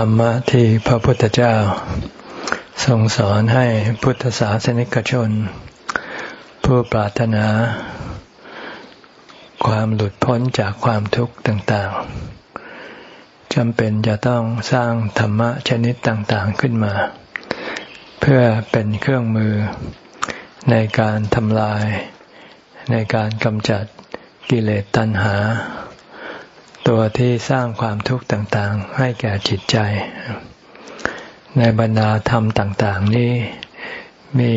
ธรรมะที่พระพุทธเจ้าทรงสอนให้พุทธศาสนิกชน ผู้ปรารถนา ความหลุดพ้นจากความทุกข์ต่าง ๆจำเป็นจะต้องสร้างธรรมะชนิดต่างๆขึ้นมา เพื่อเป็นเครื่องมือในการทำลาย ในการกำจัดกิเลสตัณหา ตัวที่สร้างความทุกข์ต่างๆ ให้แก่จิตใจ ในบรรดาธรรมต่าง ๆ นี้มี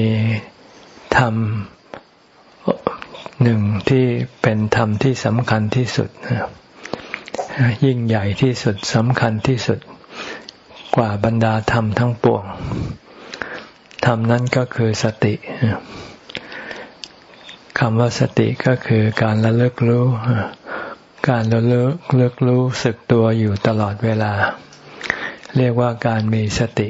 ธรรมหนึ่งที่เป็นธรรมที่สำคัญที่สุด ยิ่งใหญ่ที่สุดสำคัญที่สุดกว่าบรรดาธรรมทั้งปวงธรรมนั้นก็คือสติคำว่าสติก็คือการระลึกรู้ การระลึกเลือกรู้สึกตัวอยู่ตลอดเวลา เรียกว่าการมีสติ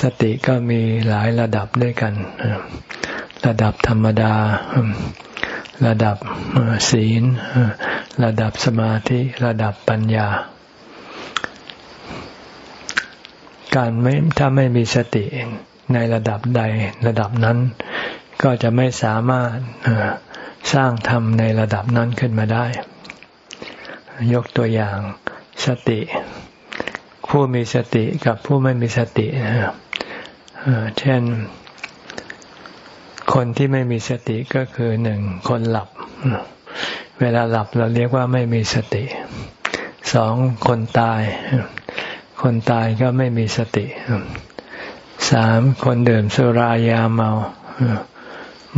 สติก็มีหลายระดับด้วยกัน ระดับธรรมดา ระดับศีล ระดับสมาธิระดับปัญญา การไม่ถ้าไม่มีสติในระดับใดระดับนั้น ก็จะไม่สามารถ สร้างธรรมในระดับนั้นขึ้นมาได้ ยกตัวอย่างสติ ผู้มีสติกับผู้ไม่มีสตินะเช่น คนที่ไม่มีสติก็คือหนึ่งคนหลับ เวลาหลับเราเรียกว่าไม่มีสติสองคนตาย คนตายก็ไม่มีสติสามคนดื่มสุรายาเมา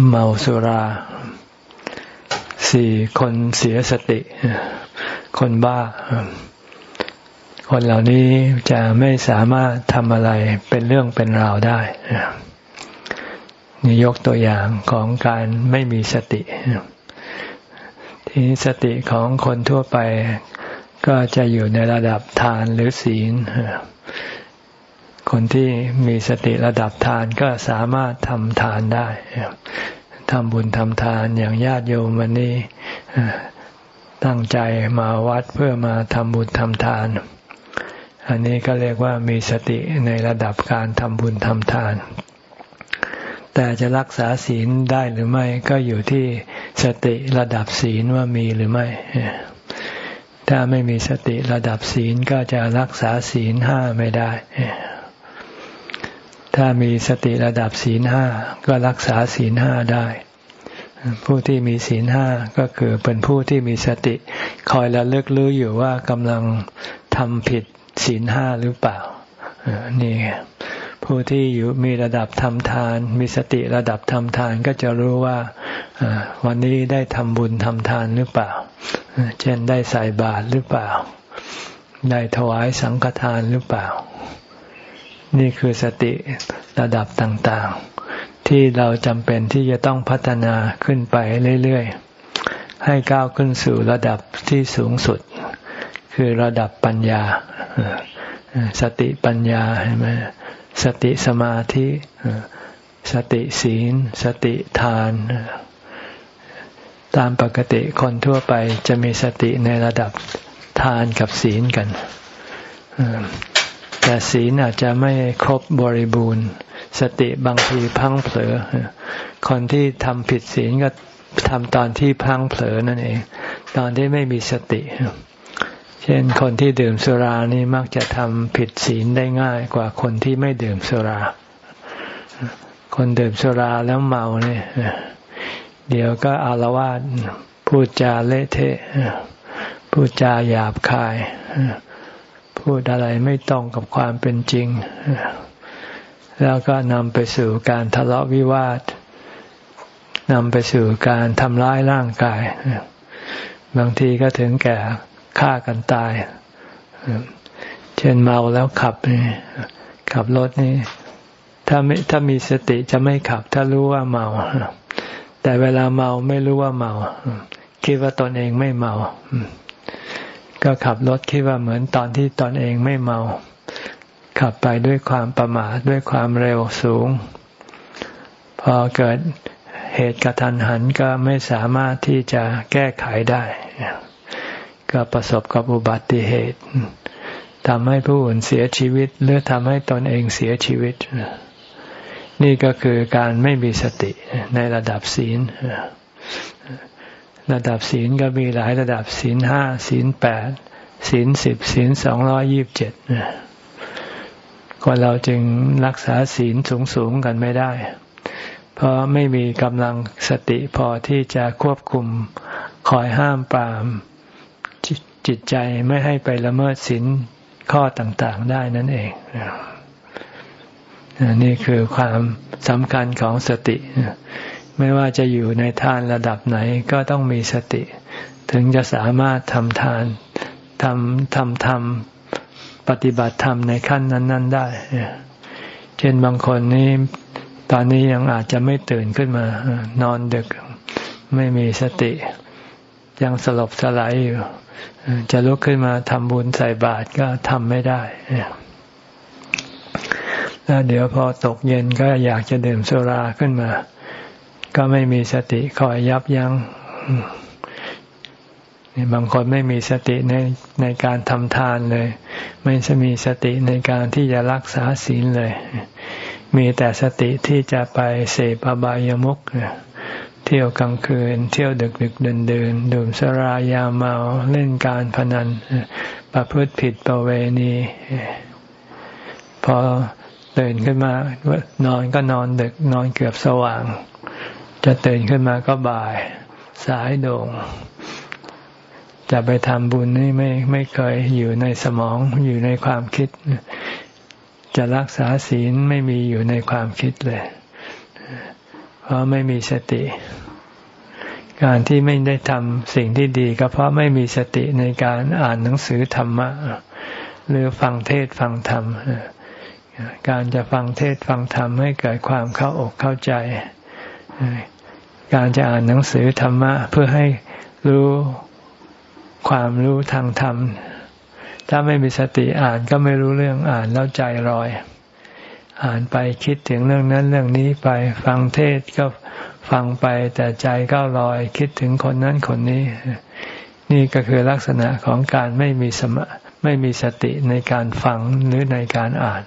เมาสุรา สี่คนเสียสติ คนบ้า คนเหล่านี้จะไม่สามารถทำอะไรเป็นเรื่องเป็นราวได้นี่ยกตัวอย่างของการไม่มีสติ ทีนี้สติของคนทั่วไปก็จะอยู่ในระดับทานหรือศีล คนที่มีสติระดับทานก็สามารถทำทานได้ ทำบุญทำทานอย่างญาติโยมวันนี้ตั้งใจมาวัดเพื่อมาทำบุญทำทาน อันนี้ก็เรียกว่ามีสติในระดับการทำบุญทำทาน แต่จะรักษาศีลได้หรือไม่ก็อยู่ที่สติระดับศีลว่ามีหรือไม่ ถ้าไม่มีสติระดับศีลก็จะรักษาศีลห้าไม่ได้ ถ้ามีสติระดับศีลห้าก็รักษาศีลห้าได้ ผู้ที่มีศีลห้าก็คือเป็นผู้ที่มีสติ คอยระลึกรู้อยู่ว่ากำลังทำผิดศีลห้าหรือเปล่านี่ผู้ที่อยู่มีระดับทำทาน มีสติระดับทำทานก็จะรู้ว่าวันนี้ได้ทำบุญทำทานหรือเปล่า เช่นได้ใส่บาตรหรือเปล่า ได้ถวายสังฆทานหรือเปล่า นี่คือสติระดับต่างๆ ที่เราจำเป็นที่จะต้องพัฒนาขึ้นไปเรื่อยๆ ให้ก้าวขึ้นสู่ระดับที่สูงสุด คือระดับปัญญา สติปัญญาเห็นไหมสติสมาธิ สติศีล สติทาน ตามปกติคนทั่วไปจะมีสติในระดับทานกับศีลกัน แต่ศีลอาจจะไม่ครบบริบูรณ์ สติบางทีพังเผลอ คนที่ทำผิดศีลก็ทำตอนที่พังเผลอนั่นเอง ตอนที่ไม่มีสติ เช่นคนที่ดื่มสุรานี่มักจะทำผิดศีลได้ง่ายกว่าคนที่ไม่ดื่มสุรา คนดื่มสุราแล้วเมาเนี่ยเดี๋ยวก็อารวาสพูดจาเละเทะพูดจาหยาบคาย พูดอะไรไม่ตรงกับความเป็นจริง แล้วก็นำไปสู่การทะเลาะวิวาทนำไปสู่การทำร้ายร่างกาย บางทีก็ถึงแก่ฆ่ากันตาย เช่นเมาแล้วขับนี่ขับรถนี่ถ้าไม่ถ้ามีสติจะไม่ขับ ถ้ารู้ว่าเมา แต่เวลาเมาไม่รู้ว่าเมา คิดว่าตนเองไม่เมา ก็ขับรถคิดว่าเหมือนตอนที่ตอนเองไม่เมา ขับไปด้วยความประมาทด้วยความเร็วสูง พอเกิดเหตุกระทันหันก็ไม่สามารถที่จะแก้ไขได้ ก็ประสบกับอุบัติเหตุทำให้ผู้อื่นเสียชีวิต หรือทำให้ตนเองเสียชีวิต นี่ก็คือการไม่มีสติในระดับศีล ระดับศีลก็มีหลายระดับศีลห้าศีลแปดศีลสิบศีลสองร้อยี่บเจ็ดคนเราจึงรักษาศีลสูงๆกันไม่ได้ เพราะไม่มีกำลังสติพอที่จะควบคุมคอยห้ามปรามจิตใจไม่ให้ไปละเมิดศีลข้อต่างๆได้นั่นเอง นี่คือความสำคัญของสติ ไม่ว่าจะอยู่ในทานระดับไหนก็ต้องมีสติ ถึงจะสามารถทำทานทำทำทำปฏิบัติธรรมในขั้นนั้น ๆ ได้ เช่นบางคนนี้ตอนนี้ยังอาจจะไม่ตื่นขึ้นมา นอนดึกไม่มีสติ ยังสลบสลายอยู่ จะลุกขึ้นมาทำบุญใส่บาตรก็ทำไม่ได้แล้วเดี๋ยวพอตกเย็นก็อยากจะดื่มสุราขึ้นมา ก็ไม่มีสติคอยยับยัง้งบางคนไม่มีสติในในการทำทานเลย ไม่มีสติในการที่จะรักษาศีลเลย มีแต่สติที่จะไปเสพอบายามุขเที่ยวกลางคืน เที่ยวดึกดึกเดินเดินดื่มสรายาเมาเล่นการพนัน ประพฤติผิดประเวณี พอตื่นขึ้นมานอนก็นอนดึกนอนเกือบสว่าง จะตื่นขึ้นมาก็บ่าย สายโด่ง จะไปทำบุญนี่ไม่ไม่เคยอยู่ในสมองอยู่ในความคิด จะรักษาศีลไม่มีอยู่ในความคิดเลย เพราะไม่มีสติ การที่ไม่ได้ทำสิ่งที่ดี ก็เพราะไม่มีสติในการอ่านหนังสือธรรมะ หรือฟังเทศฟังธรรมการจะฟังเทศฟังธรรมให้เกิดความเข้าอกเข้าใจ การจะอ่านหนังสือธรรมะเพื่อให้รู้ความรู้ทางธรรม ถ้าไม่มีสติอ่านก็ไม่รู้เรื่องอ่านแล้วใจลอย อ่านไปคิดถึงเรื่องนั้นเรื่องนี้ไปฟังเทศก็ฟังไปแต่ใจก็ลอยคิดถึงคนนั้นคนนี้ นี่ก็คือลักษณะของการไม่มีสมไม่มีสติในการฟังหรือในการอ่าน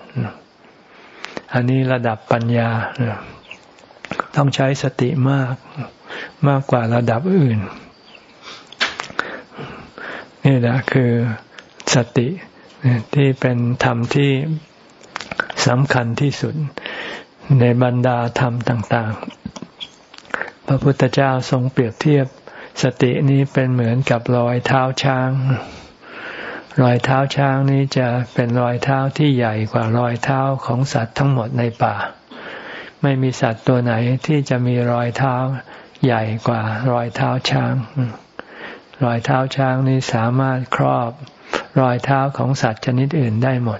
อันนี้ระดับปัญญา ต้องใช้สติมาก มากกว่าระดับอื่น นี่แหละคือสติที่เป็นธรรมที่สำคัญที่สุดในบรรดาธรรมต่าง ๆ พระพุทธเจ้าทรงเปรียบเทียบสตินี้เป็นเหมือนกับรอยเท้าช้าง รอยเท้าช้างนี้จะเป็นรอยเท้าที่ใหญ่กว่ารอยเท้าของสัตว์ทั้งหมดในป่า ไม่มีสัตว์ตัวไหนที่จะมีรอยเท้าใหญ่กว่ารอยเท้าช้าง รอยเท้าช้างนี้สามารถครอบรอยเท้าของสัตว์ชนิดอื่นได้หมด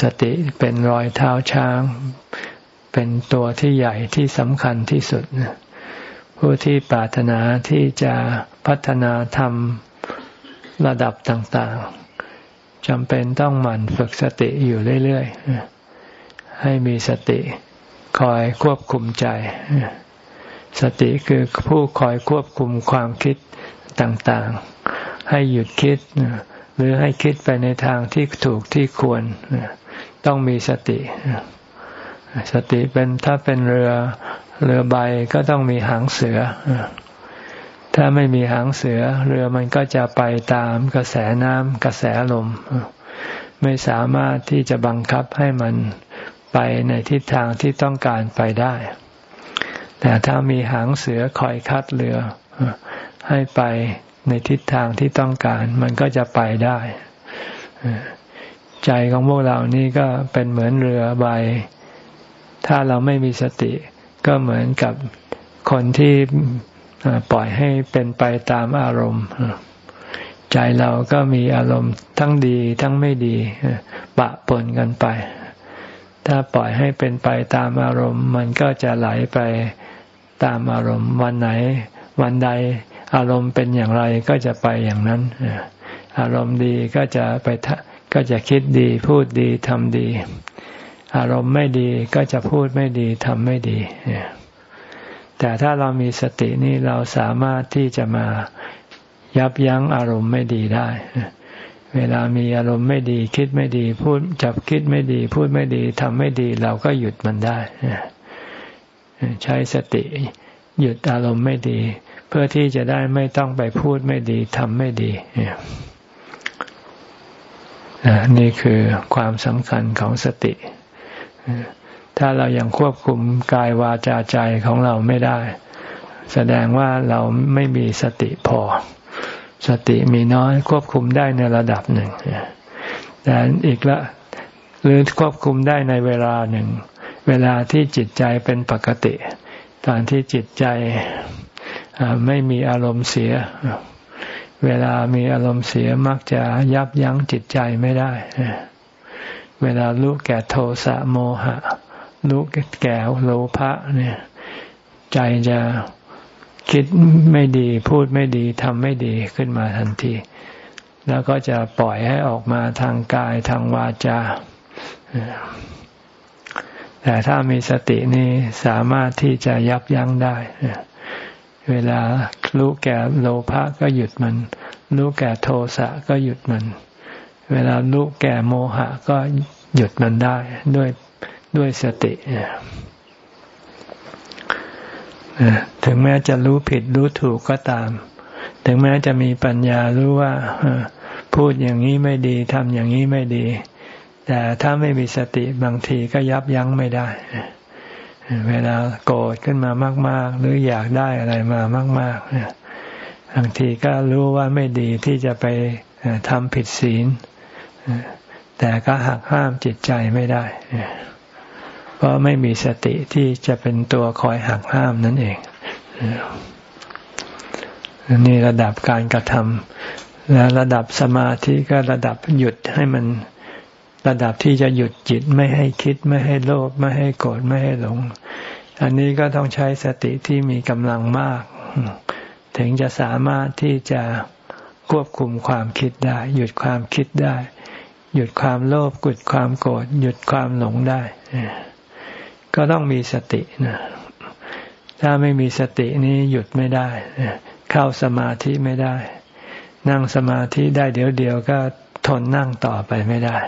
สติเป็นรอยเท้าช้าง เป็นตัวที่ใหญ่ที่สำคัญที่สุด ผู้ที่ปรารถนาที่จะพัฒนาธรรมระดับต่าง ๆจำเป็นต้องหมั่นฝึกสติอยู่เรื่อย ๆ ให้มีสติคอยควบคุมใจ สติคือผู้คอยควบคุมความคิดต่างๆ ให้หยุดคิด หรือให้คิดไปในทางที่ถูกที่ควร ต้องมีสติ สติเป็นถ้าเป็นเรือเรือใบก็ต้องมีหางเสือ ถ้าไม่มีหางเสือ เรือมันก็จะไปตามกระแสน้ำกระแสลม ไม่สามารถที่จะบังคับให้มัน ไปในทิศทางที่ต้องการไปได้ แต่ถ้ามีหางเสือคอยคัดเรือ ให้ไปในทิศทางที่ต้องการ มันก็จะไปได้ใจของพวกเรานี่ก็เป็นเหมือนเรือใบ ถ้าเราไม่มีสติ ก็เหมือนกับคนที่ปล่อยให้เป็นไปตามอารมณ์ ใจเราก็มีอารมณ์ทั้งดีทั้งไม่ดีปะปนกันไป ถ้าปล่อยให้เป็นไปตามอารมณ์ มันก็จะไหลไปตามอารมณ์ วันไหน วันใดอารมณ์เป็นอย่างไรก็จะไปอย่างนั้น อารมณ์ดีก็จะไปก็จะคิดดีพูดดีทำดี อารมณ์ไม่ดีก็จะพูดไม่ดีทำไม่ดี แต่ถ้าเรามีสตินี่เราสามารถที่จะมายับยั้งอารมณ์ไม่ดีได้ เวลามีอารมณ์ไม่ดี คิดไม่ดี พูดจับคิดไม่ดี พูดไม่ดีทำไม่ดี เราก็หยุดมันได้ใช้สติ หยุดอารมณ์ไม่ดี เพื่อที่จะได้ไม่ต้องไปพูดไม่ดีทำไม่ดีนี่คือความสำคัญของสติ ถ้าเรายัางควบคุมกายวาจาใจของเราไม่ได้ แสดงว่าเราไม่มีสติพอ สติมีน้อยควบคุมได้ในระดับหนึ่งแต่อีกละหรือควบคุมได้ในเวลาหนึ่ง เวลาที่จิตใจเป็นปกติ ตอนที่จิตใจไม่มีอารมณ์เสีย เวลามีอารมณ์เสียมักจะยับยั้งจิตใจไม่ได้ เวลารู้แก่โทสะโมหะรู้แก่โลภะเนี่ย ใจจะ คิดไม่ดีพูดไม่ดีทำไม่ดีขึ้นมาทันที แล้วก็จะปล่อยให้ออกมาทางกายทางวาจา แต่ถ้ามีสตินี่สามารถที่จะยับยั้งได้ เวลารู้แก่โลภะก็หยุดมัน รู้แก่โทสะก็หยุดมัน เวลารู้แก่โมหะก็หยุดมันได้ด้วยด้วยสติ ถึงแม้จะรู้ผิดรู้ถูกก็ตาม ถึงแม้จะมีปัญญารู้ว่าพูดอย่างนี้ไม่ดีทำอย่างนี้ไม่ดี แต่ถ้าไม่มีสติบางทีก็ยับยั้งไม่ได้ เวลาโกรธขึ้นมามาก ๆ หรืออยากได้อะไรมามากๆบางทีก็รู้ว่าไม่ดีที่จะไปทำผิดศีลแต่ก็หักห้ามจิตใจไม่ได้ เพราะไม่มีสติที่จะเป็นตัวคอยหักห้ามนั่นเองนี่ระดับการกระทำและระดับสมาธิก็ระดับหยุดให้มันระดับที่จะหยุดจิตไม่ให้คิดไม่ให้โลภไม่ให้โกรธไม่ให้หลง อันนี้ก็ต้องใช้สติที่มีกำลังมาก ถึงจะสามารถที่จะควบคุมความคิดได้ หยุดความคิดได้ หยุดความโลภหยุดความโกรธหยุดความหลงได้ ก็ต้องมีสตินะถ้าไม่มีสตินี้หยุดไม่ได้ เข้าสมาธิไม่ได้ นั่งสมาธิได้เดี๋ยวเดียวก็ทนนั่งต่อไปไม่ได้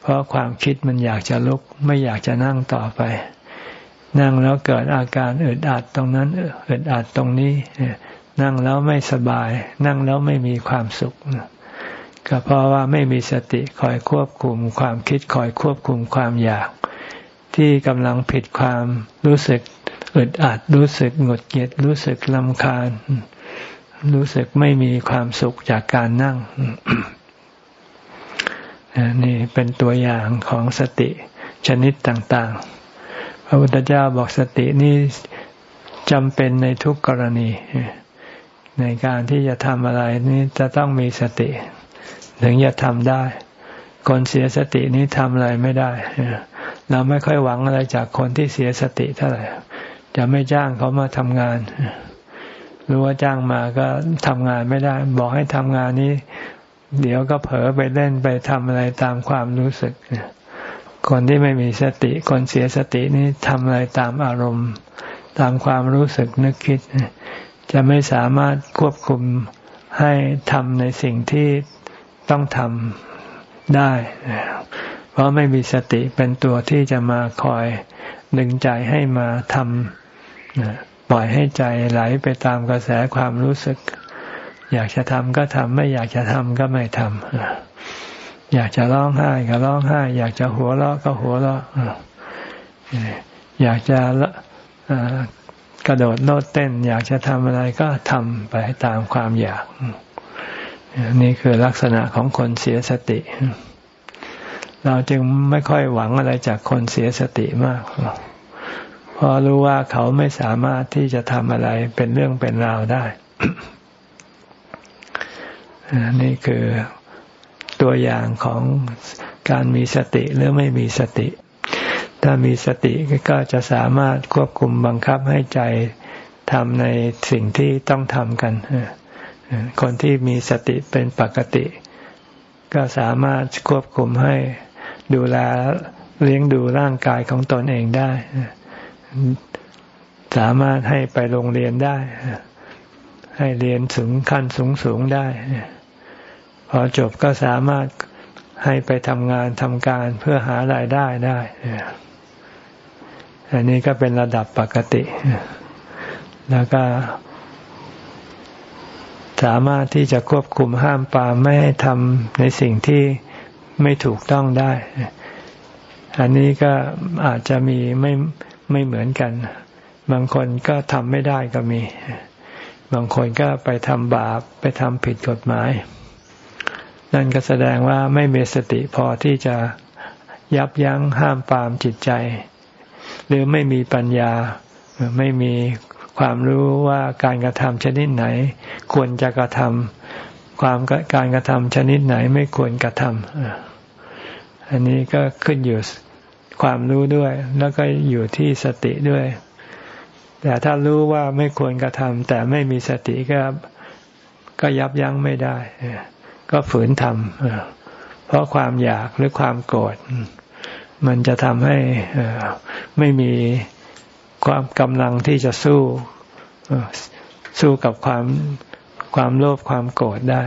เพราะความคิดมันอยากจะลุก ไม่อยากจะนั่งต่อไป นั่งแล้วเกิดอาการอึดอัดตรงนั้นอึดอัดตรงนี้ นั่งแล้วไม่สบาย นั่งแล้วไม่มีความสุข ก็เพราะว่าไม่มีสติคอยควบคุมความคิดคอยควบคุมความอยาก ที่กำลังผิดความรู้สึกอึดอัดรู้สึกหงุดหงิดรู้สึกลำคาญ รู้สึกไม่มีความสุขจากการนั่งนี่เป็นตัวอย่างของสติชนิดต่าง ๆ พระพุทธเจ้าบอกสตินี่จำเป็นในทุกกรณี ในการที่จะทำอะไรนี่จะต้องมีสติ ถึงจะทำได้ คนเสียสตินี้ทำอะไรไม่ได้ เราไม่ค่อยหวังอะไรจากคนที่เสียสติเท่าไหร่ จะไม่จ้างเขามาทำงาน หรู้ว่าจ้างมาก็ทำงานไม่ได้ บอกให้ทำงานนี้ เดี๋ยวก็เผลอไปเล่นไปทำอะไรตามความรู้สึก คนที่ไม่มีสติ คนเสียสตินี่ทำอะไรตามอารมณ์ ตามความรู้สึกนึกคิด จะไม่สามารถควบคุมให้ทำในสิ่งที่ต้องทำได้ เพราะไม่มีสติเป็นตัวที่จะมาคอยดึงใจให้มาทำปล่อยให้ใจไหลไปตามกระแสความรู้สึก อยากจะทำก็ทำไม่อยากจะทำก็ไม่ทำอยากจะร้องไห้ก็ร้องไห้ อยากจะหัวเราะก็หัวเราะอยากจะกระโดดโลดเต้น อยากจะทำอะไรก็ทำไปตามความอยาก นี่คือลักษณะของคนเสียสติ เราจึงไม่ค่อยหวังอะไรจากคนเสียสติมากเพราะรู้ว่าเขาไม่สามารถที่จะทำอะไรเป็นเรื่องเป็นราวได้นี่คือตัวอย่างของการมีสติหรือไม่มีสติ ถ้ามีสติก็จะสามารถควบคุมบังคับให้ใจทำในสิ่งที่ต้องทำกัน คนที่มีสติเป็นปกติ ก็สามารถควบคุมให้ ดูแลเลี้ยงดูร่างกายของตนเองได้ สามารถให้ไปโรงเรียนได้ ให้เรียนสูงขั้นสูงสูงได้ พอจบก็สามารถให้ไปทำงานทำการเพื่อหารายได้ได้ อันนี้ก็เป็นระดับปกติ แล้วก็สามารถที่จะควบคุมห้ามปามไม่ให้ทำในสิ่งที่ ไม่ถูกต้องได้ อันนี้ก็อาจจะมีไม่ไม่เหมือนกัน บางคนก็ทำไม่ได้ก็มี บางคนก็ไปทำบาปไปทำผิดกฎหมาย นั่นก็แสดงว่าไม่มีสติพอที่จะยับยั้งห้ามปามจิตใจ หรือไม่มีปัญญาไม่มีความรู้ว่าการกระทำชนิดไหน ควรจะกระทำ ความการกระทำชนิดไหนไม่ควรกระทำอันนี้ก็ขึ้นอยู่ความรู้ด้วย แล้วก็อยู่ที่สติด้วย แต่ถ้ารู้ว่าไม่ควรกระทำแต่ไม่มีสติก็ก็ยับยั้งไม่ได้ ก็ฝืนทำเพราะความอยากหรือความโกรธมันจะทำให้ไม่มีความกำลังที่จะสู้สู้กับความ ความโลภความโกรธได้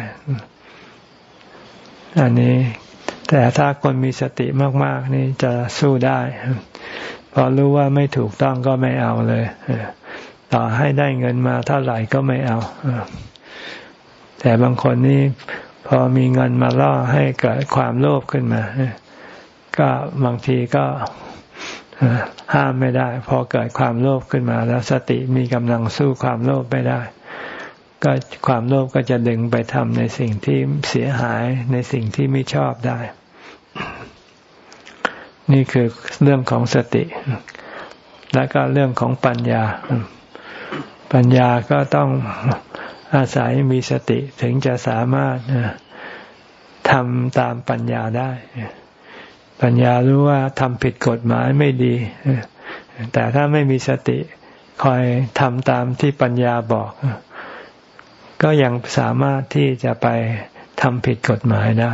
อันนี้ แต่ถ้าคนมีสติมาก ๆ นี่จะสู้ได้พอรู้ว่าไม่ถูกต้องก็ไม่เอาเลยต่อให้ได้เงินมาเท่าไหร่ก็ไม่เอาแต่บางคนนี่พอมีเงินมาล่อให้เกิดความโลภขึ้นมาก็บางทีก็ห้ามไม่ได้ พอเกิดความโลภขึ้นมา แล้วสติมีกำลังสู้ความโลภไม่ได้ ก็ความโลภก็จะดึงไปทำในสิ่งที่เสียหายในสิ่งที่ไม่ชอบได้ นี่คือเรื่องของสติ แล้วก็เรื่องของปัญญา ปัญญาก็ต้องอาศัยมีสติถึงจะสามารถทำตามปัญญาได้ ปัญญารู้ว่าทำผิดกฎหมายไม่ดี แต่ถ้าไม่มีสติคอยทำตามที่ปัญญาบอก ก็ยังสามารถที่จะไปทำผิดกฎหมายได้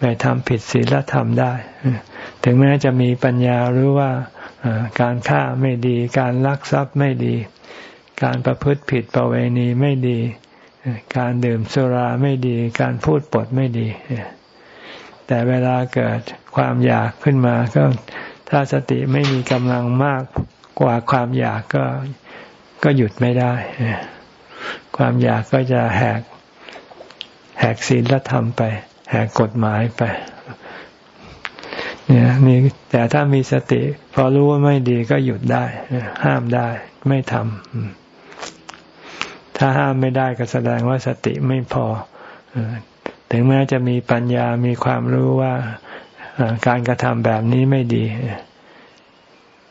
ไปทำผิดศีลธรรมได้ ถึงแม้จะมีปัญญารู้ว่าการฆ่าไม่ดี การลักทรัพย์ไม่ดี การประพฤติผิดประเวณีไม่ดี การดื่มสุราไม่ดี การพูดปดไม่ดี แต่เวลาเกิดความอยากขึ้นมา ก็ถ้าสติไม่มีกำลังมากกว่าความอยากก็ก็หยุดไม่ได้ ความอยากก็จะแหกแหกศีลธรรมไป แหกกฎหมายไปเนี่ยนี่แต่ถ้ามีสติ พอรู้ว่าไม่ดีก็หยุดได้ ห้ามได้ไม่ทำถ้าห้ามไม่ได้ก็แสดงว่าสติไม่พอถึงแม้จะมีปัญญามีความรู้ว่าการกระทำแบบนี้ไม่ดี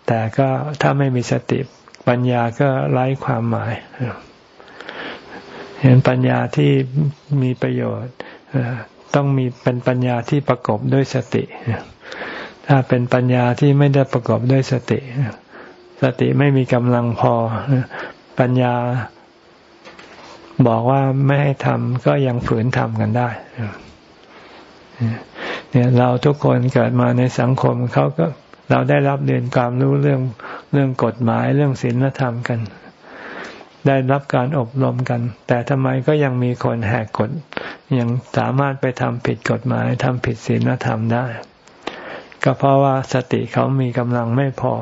แต่ก็ถ้าไม่มีสติปัญญาก็ไร้ความหมาย เห็นปัญญาที่มีประโยชน์ต้องมีเป็นปัญญาที่ประกอบด้วยสติ ถ้าเป็นปัญญาที่ไม่ได้ประกอบด้วยสติ สติไม่มีกำลังพอ ปัญญาบอกว่าไม่ให้ทำก็ยังฝืนทำกันได้เนี่ยเราทุกคนเกิดมาในสังคมเขาก็เราได้รับเรียนความรู้เรื่องเรื่องกฎหมายเรื่องศีลธรรมกัน ได้รับการอบรมกัน แต่ทำไมก็ยังมีคนแหกกฎ ยังสามารถไปทำผิดกฎหมายทำผิดศีลธรรมได้ ก็เพราะว่าสติเขามีกำลังไม่พอ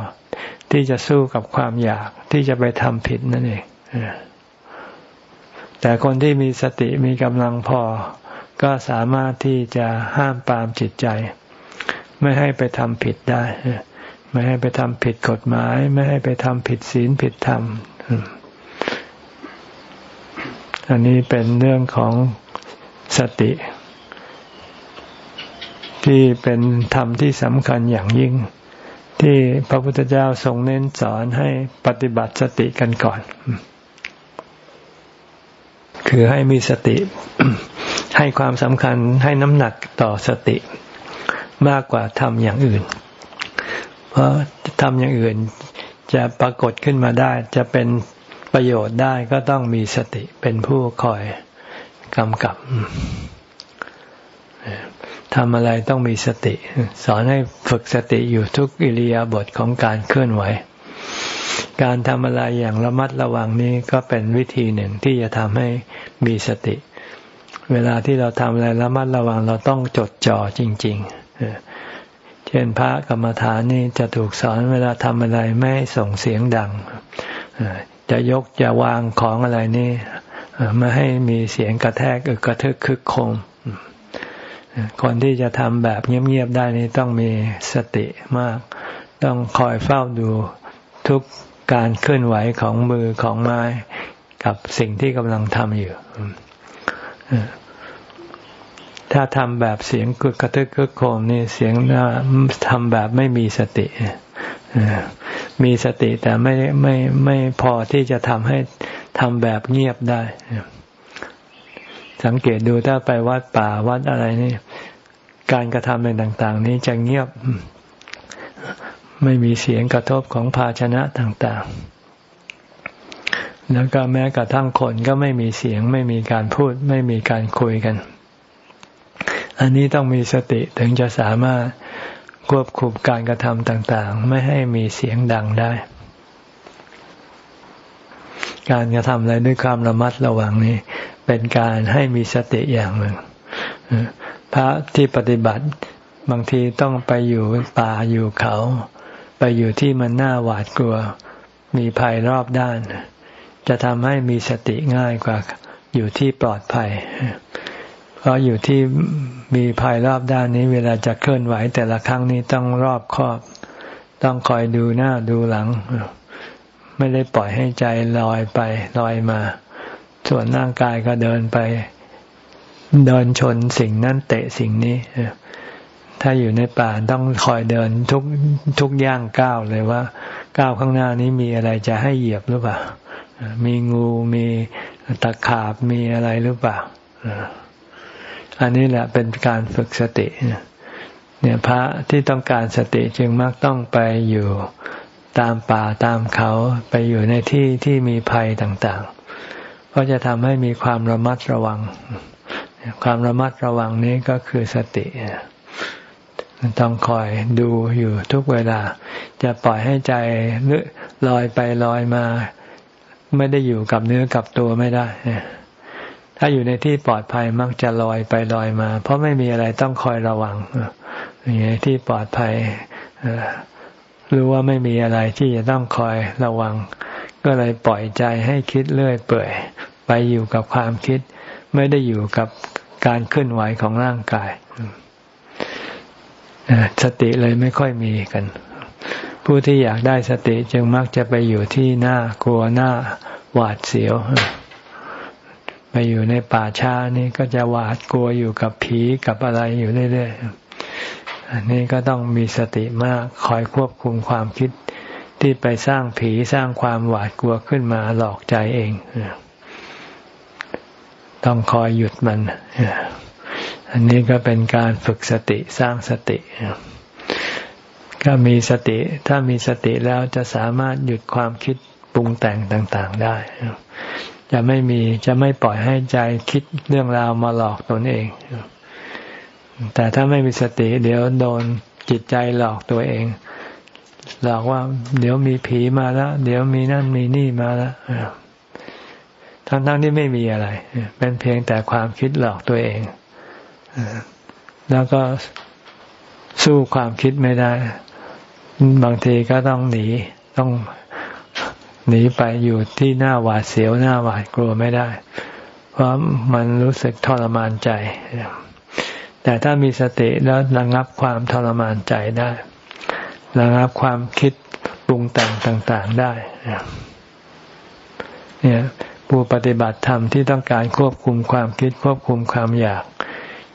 ที่จะสู้กับความอยากที่จะไปทำผิดนั่นเองแต่คนที่มีสติมีกำลังพอ ก็สามารถที่จะห้ามปามจิตใจ ไม่ให้ไปทำผิดได้ ไม่ให้ไปทำผิดกฎหมาย ไม่ให้ไปทำผิดศีลผิดธรรม อันนี้เป็นเรื่องของสติ ที่เป็นธรรมที่สำคัญอย่างยิ่ง ที่พระพุทธเจ้าทรงเน้นสอนให้ปฏิบัติสติกันก่อน คือให้มีสติ ให้ความสำคัญให้น้ำหนักต่อสติ มากกว่าทำอย่างอื่น เพราะทำอย่างอื่นจะปรากฏขึ้นมาได้จะเป็น ประโยชน์ได้ก็ต้องมีสติเป็นผู้คอยกำกับทำอะไรต้องมีสติ สอนให้ฝึกสติอยู่ทุกอิริยาบถของการเคลื่อนไหว การทำอะไรอย่างระมัดระวังนี้ก็เป็นวิธีหนึ่งที่จะทำให้มีสติ เวลาที่เราทำอะไรระมัดระวังเราต้องจดจ่อจริง ๆ เช่นพระกรรมฐานนี่จะถูกสอนเวลาทำอะไรไม่ส่งเสียงดัง จะยกจะวางของอะไรนี่ไม่ให้มีเสียงกระแทกอึกกระทึกคึกโคมคนที่จะทำแบบเงียบๆได้นี่ต้องมีสติมาก ต้องคอยเฝ้าดูทุกการเคลื่อนไหวของมือของไม้กับสิ่งที่กำลังทำอยู่ ถ้าทำแบบเสียงกึกกระทึกกึกโคมนี่เสียงทำแบบไม่มีสติ มีสติแต่ไม่ไม่ไม่พอที่จะทำให้ทำแบบเงียบได้ สังเกตดูถ้าไปวัดป่าวัดอะไรนี่ การกระทำอะไรต่าง ๆ นี้จะเงียบ ไม่มีเสียงกระทบของภาชนะต่าง ๆ แล้วก็แม้กระทั่งคนก็ไม่มีเสียง ไม่มีการพูด ไม่มีการคุยกัน อันนี้ต้องมีสติถึงจะสามารถ ควบคุมการกระทำต่างๆ ไม่ให้มีเสียงดังได้ การกระทำอะไรด้วยความระมัดระวังนี้ เป็นการให้มีสติอย่างหนึ่งพระที่ปฏิบัติบางทีต้องไปอยู่ป่าอยู่เขา ไปอยู่ที่มันน่าหวาดกลัว มีภัยรอบด้าน จะทำให้มีสติง่ายกว่าอยู่ที่ปลอดภัย เพราะอยู่ที่มีภัยรอบด้านนี้ เวลาจะเคลื่อนไหว แต่ละครั้งนี้ต้องรอบคอบ ต้องคอยดูหน้าดูหลัง ไม่ได้ปล่อยให้ใจลอยไปลอยมา ส่วนร่างกายก็เดินไป เดินชนสิ่งนั้นเตะสิ่งนี้ถ้าอยู่ในป่าต้องคอยเดินทุกทุกย่างก้าวเลยว่า ก้าวข้างหน้านี้มีอะไรจะให้เหยียบหรือเปล่า มีงูมีตะขาบมีอะไรหรือเปล่า อันนี้แหละเป็นการฝึกสติเนี่ยพระที่ต้องการสติจึงมักต้องไปอยู่ตามป่าตามเขาไปอยู่ในที่ที่มีภัยต่างๆเพราะจะทำให้มีความระมัดระวัง ความระมัดระวังนี้ก็คือสติ ต้องคอยดูอยู่ทุกเวลา จะปล่อยให้ใจลอยไปลอยมา ไม่ได้อยู่กับเนื้อกับตัวไม่ได้ ถ้าอยู่ในที่ปลอดภัยมักจะลอยไปลอยมา เพราะไม่มีอะไรต้องคอยระวังอยู่ในที่ปลอดภัยรู้ว่าไม่มีอะไรที่จะต้องคอยระวัง ก็เลยปล่อยใจให้คิดเรื่อยเปื่อย ไปอยู่กับความคิด ไม่ได้อยู่กับการเคลื่อนไหวของร่างกายสติเลยไม่ค่อยมีกัน ผู้ที่อยากได้สติจึงมักจะไปอยู่ที่หน้ากลัวหน้าหวาดเสียว ไปอยู่ในป่าช้านี่ก็จะหวาดกลัวอยู่กับผีกับอะไรอยู่เรื่อยๆอันนี้ก็ต้องมีสติมากคอยควบคุมความคิดที่ไปสร้างผีสร้างความหวาดกลัวขึ้นมาหลอกใจเอง ต้องคอยหยุดมัน อันนี้ก็เป็นการฝึกสติสร้างสติ ก็มีสติ ถ้ามีสติแล้วจะสามารถหยุดความคิดปรุงแต่งต่าง ๆ ได้ จะไม่มีจะไม่ปล่อยให้ใจคิดเรื่องราวมาหลอกตนเอง แต่ถ้าไม่มีสติเดี๋ยวโดนจิตใจหลอกตัวเอง หลอกว่า เดี๋ยวมีผีมาแล้ว เดี๋ยวมีนั่นมีนี่มาแล้วทั้งทั้งที่ไม่มีอะไร เป็นเพียงแต่ความคิดหลอกตัวเอง แล้วก็สู้ความคิดไม่ได้ บางทีก็ต้องหนี ต้อง หนีไปอยู่ที่หน้าหวาดเสียวหน้าหวาดกลัวไม่ได้ เพราะมันรู้สึกทรมานใจ แต่ถ้ามีสติแล้วระงับความทรมานใจได้ระงับความคิดปรุงแต่งต่าง ๆได้เนี่ยผู้ปฏิบัติธรรมที่ต้องการควบคุมความคิดควบคุมความอยาก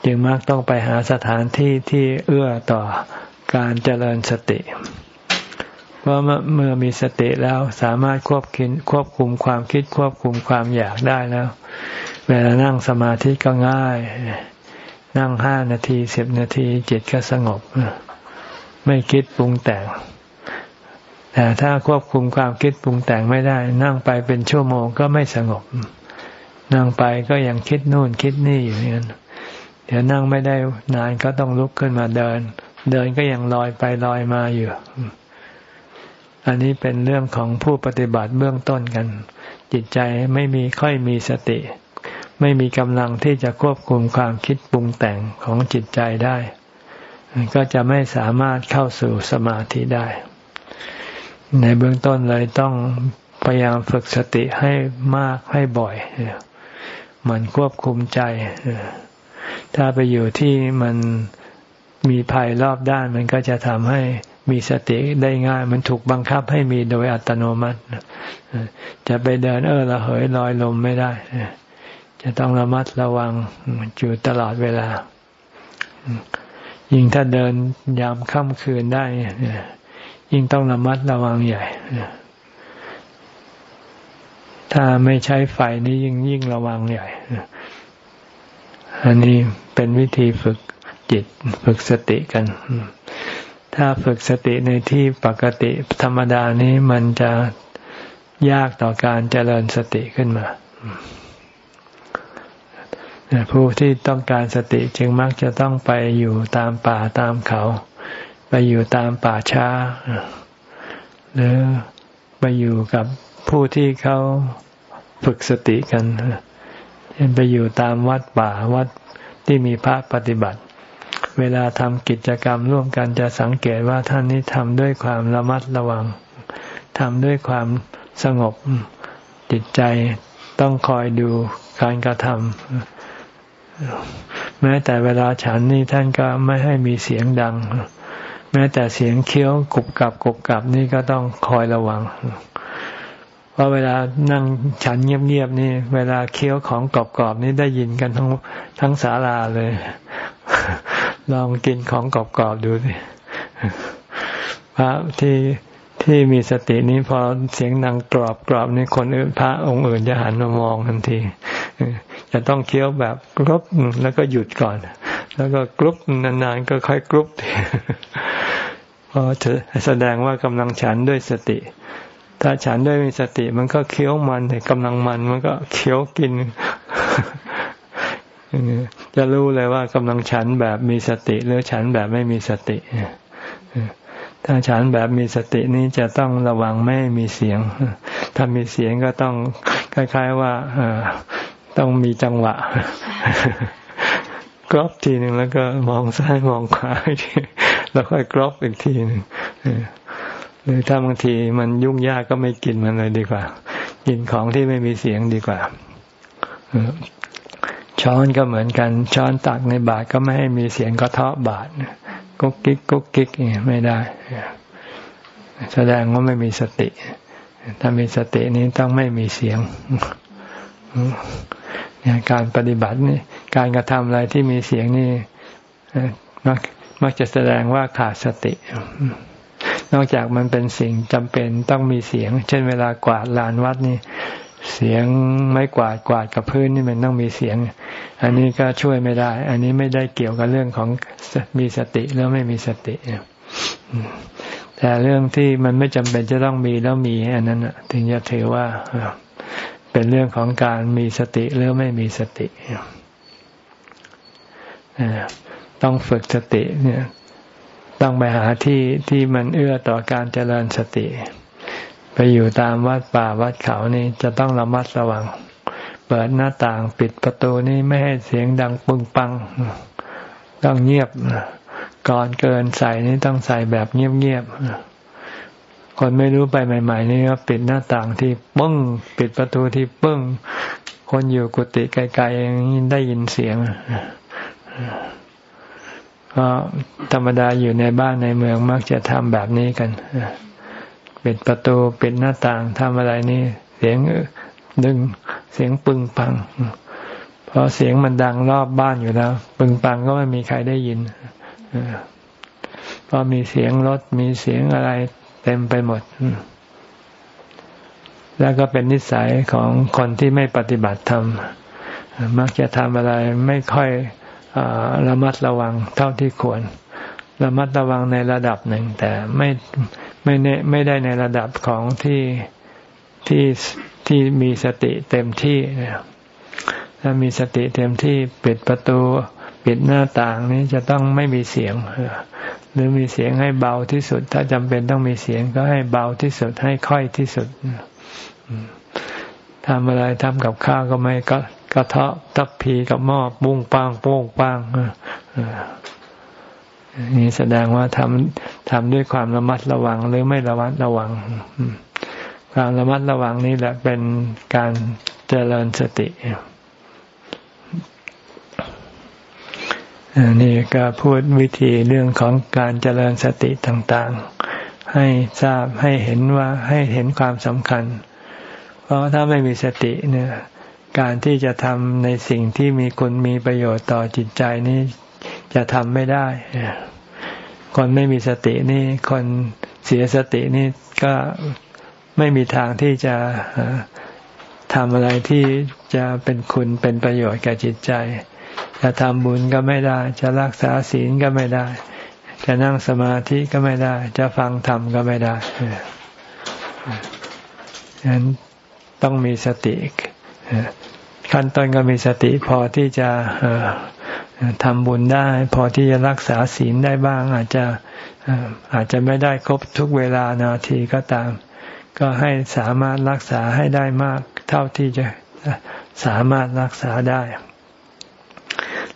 จึงมักต้องไปหาสถานที่ที่เอื้อต่อการเจริญสติ เพราะเมื่อมีสติแล้วสามารถควบคิดควบคุมความคิดควบคุมความอยากได้แล้ว เวลานั่งสมาธิก็ง่าย นั่งห้านาทีสิบนาทีจิตก็สงบ ไม่คิดปรุงแต่ง แต่ถ้าควบคุมความคิดปรุงแต่งไม่ได้ นั่งไปเป็นชั่วโมงก็ไม่สงบ นั่งไปก็ยังคิดนู่นคิดนี่อยู่นี่เดี๋ยวนั่งไม่ได้นานก็ต้องลุกขึ้นมาเดิน เดินก็ยังลอยไปลอยมาอยู่ อันนี้เป็นเรื่องของผู้ปฏิบัติเบื้องต้นกัน จิตใจไม่มีค่อยมีสติ ไม่มีกำลังที่จะควบคุมความคิดปรุงแต่งของจิตใจได้ ก็จะไม่สามารถเข้าสู่สมาธิได้ ในเบื้องต้นเลยต้องพยายามฝึกสติให้มากให้บ่อยมันควบคุมใจ ถ้าไปอยู่ที่มันมีภัยรอบด้านมันก็จะทำให้ มีสติได้ง่าย มันถูกบังคับให้มีโดยอัตโนมัติจะไปเดินเออระเหยลอยลมไม่ได้ จะต้องระมัดระวังอยู่ตลอดเวลา ยิ่งถ้าเดินยามค่ำคืนได้ยิ่งต้องระมัดระวังใหญ่ถ้าไม่ใช้ไฟนี่ยิ่งยิ่งระวังใหญ่อันนี้เป็นวิธีฝึกจิตฝึกสติกัน ถ้าฝึกสติในที่ปกติธรรมดานี้มันจะยากต่อการเจริญสติขึ้นมา ผู้ที่ต้องการสติจึงมักจะต้องไปอยู่ตามป่าตามเขา ไปอยู่ตามป่าช้า หรือไปอยู่กับผู้ที่เขาฝึกสติกันเช่นไปอยู่ตามวัดป่าวัดที่มีพระปฏิบัติ เวลาทำกิจกรรมร่วมกันจะสังเกตว่าท่านนี้ทำด้วยความระมัดระวังทำด้วยความสงบจิตใจต้องคอยดูการกระทำแม้แต่เวลาฉันนี่ท่านก็ไม่ให้มีเสียงดัง แม้แต่เสียงเคี้ยวกรุบกรับกรุบกรับนี่ก็ต้องคอยระวังพราะเวลานั่งฉันเงียบๆนี่ เวลาเคี้ยวของกรอบๆนี่ได้ยินกันทั้งทั้งศาลาเลย ลองกินของกรอบๆดูสิพระที่ที่มีสตินี้พอเสียงดังกรอบกรอบนี่คนอื่นพระองค์อื่นจะหันมามองทันทีจะต้องเคี้ยวแบบกรุบแล้วก็หยุดก่อน แล้วก็กรุบนานๆก็ค่อยกรุบเพราะแสดงว่ากำลังฉันด้วยสติ ถ้าฉันด้วยมีสติมันก็เคี้ยวมันแต่กำลังมันมันก็เคี้ยวกิน จะรู้เลยว่ากำลังฉันแบบมีสติ หรือฉันแบบไม่มีสติถ้าฉันแบบมีสตินี้จะต้องระวังไม่มีเสียง ถ้ามีเสียงก็ต้องคล้าย ๆว่าต้องมีจังหวะกรอบทีหนึ่งแล้วก็มองซ้ายมองขวาทีแล้วค่อยกรอบอีกทีหนึ่งหรือถ้าบางทีมันยุ่งยากก็ไม่กินมันเลยดีกว่า กินของที่ไม่มีเสียงดีกว่า ช้อนก็เหมือนกัน ช้อนตักในบาตรก็ไม่ให้มีเสียงกระเทาะบาตรกุ๊กกิ๊กกุ๊กกิ๊กไม่ได้ แสดงว่าไม่มีสติ ถ้ามีสตินี้ต้องไม่มีเสียงการปฏิบัตินี่การกระทำอะไรที่มีเสียงนี่มักมักจะแสดงว่าขาดสติ นอกจากมันเป็นสิ่งจำเป็นต้องมีเสียง เช่นเวลากวาดลานวัดนี่ เสียงไม้กวาดกวาดกับพื้นนี่มันต้องมีเสียง อันนี้ก็ช่วยไม่ได้ อันนี้ไม่ได้เกี่ยวกับเรื่องของมีสติแล้วไม่มีสติแต่เรื่องที่มันไม่จำเป็นจะต้องมีแล้วมีอันนั้นถึงจะถือว่าเป็นเรื่องของการมีสติหรือไม่มีสติต้องฝึกสติเนี่ย ต้องไปหาที่ที่มันเอื้อต่อการเจริญสติ ไปอยู่ตามวัดป่าวัดเขานี่จะต้องระมัดระวัง เปิดหน้าต่างปิดประตูนี่ไม่ให้เสียงดังปึงปัง ต้องเงียบ ก่อนเกินใส่นี่ต้องใส่แบบเงียบๆ คนไม่รู้ไปใหม่ ๆ นี่ก็ปิดหน้าต่างที่ปึ้ง ปิดประตูที่ปึ้ง คนอยู่กุฏิไกลๆอย่างนี้ได้ยินเสียงเพราะธรรมดาอยู่ในบ้านในเมืองมักจะทำแบบนี้กัน ปิดประตูปิดหน้าต่างทำอะไรนี่ เสียงดึงเสียงปึงปัง เพราะเสียงมันดังรอบบ้านอยู่แล้ว ปึงปังก็ไม่มีใครได้ยินเพราะมีเสียงรถมีเสียงอะไรเต็มไปหมด แล้วก็เป็นนิสัยของคนที่ไม่ปฏิบัติธรรมมักจะทำอะไรไม่ค่อยระมัดระวังเท่าที่ควร ระมัดระวังในระดับหนึ่ง แต่ไม่ ไม่ไม่ได้ในระดับของที่ที่ที่มีสติเต็มที่ถ้ามีสติเต็มที่ปิดประตูปิดหน้าต่างนี้จะต้องไม่มีเสียงหรือมีเสียงให้เบาที่สุด ถ้าจำเป็นต้องมีเสียงก็ให้เบาที่สุดให้ค่อยที่สุดทำอะไรทำกับข้าวก็ไม่ก็กระเทาะทับพีกับหม้อปุ้งปังโป้งปัง นี่แสดงว่าทำทำด้วยความระมัดระวังหรือไม่ระมัดระวัง ความระมัดระวังนี่แหละเป็นการเจริญสตินี่ก็พูดวิธีเรื่องของการเจริญสติต่างๆ ให้ทราบให้เห็นว่าให้เห็นความสำคัญ เพราะถ้าไม่มีสติเนี่ย การที่จะทำในสิ่งที่มีคุณมีประโยชน์ต่อจิตใจนี้ จะทำไม่ได้ คนไม่มีสตินี่ คนเสียสตินี่ก็ไม่มีทางที่จะทำอะไรที่จะเป็นคุณเป็นประโยชน์แก่จิตใจ จะทำบุญก็ไม่ได้ จะรักษาศีลก็ไม่ได้ จะนั่งสมาธิก็ไม่ได้ จะฟังธรรมก็ไม่ได้ฉะนั้นต้องมีสติขั้นต้นก็มีสติพอที่จะ ทำบุญได้ พอที่จะรักษาศีลได้บ้าง อาจจะอาจจะไม่ได้ครบทุกเวลานาทีก็ตาม ก็ให้สามารถรักษาให้ได้มาก เท่าที่จะสามารถรักษาได้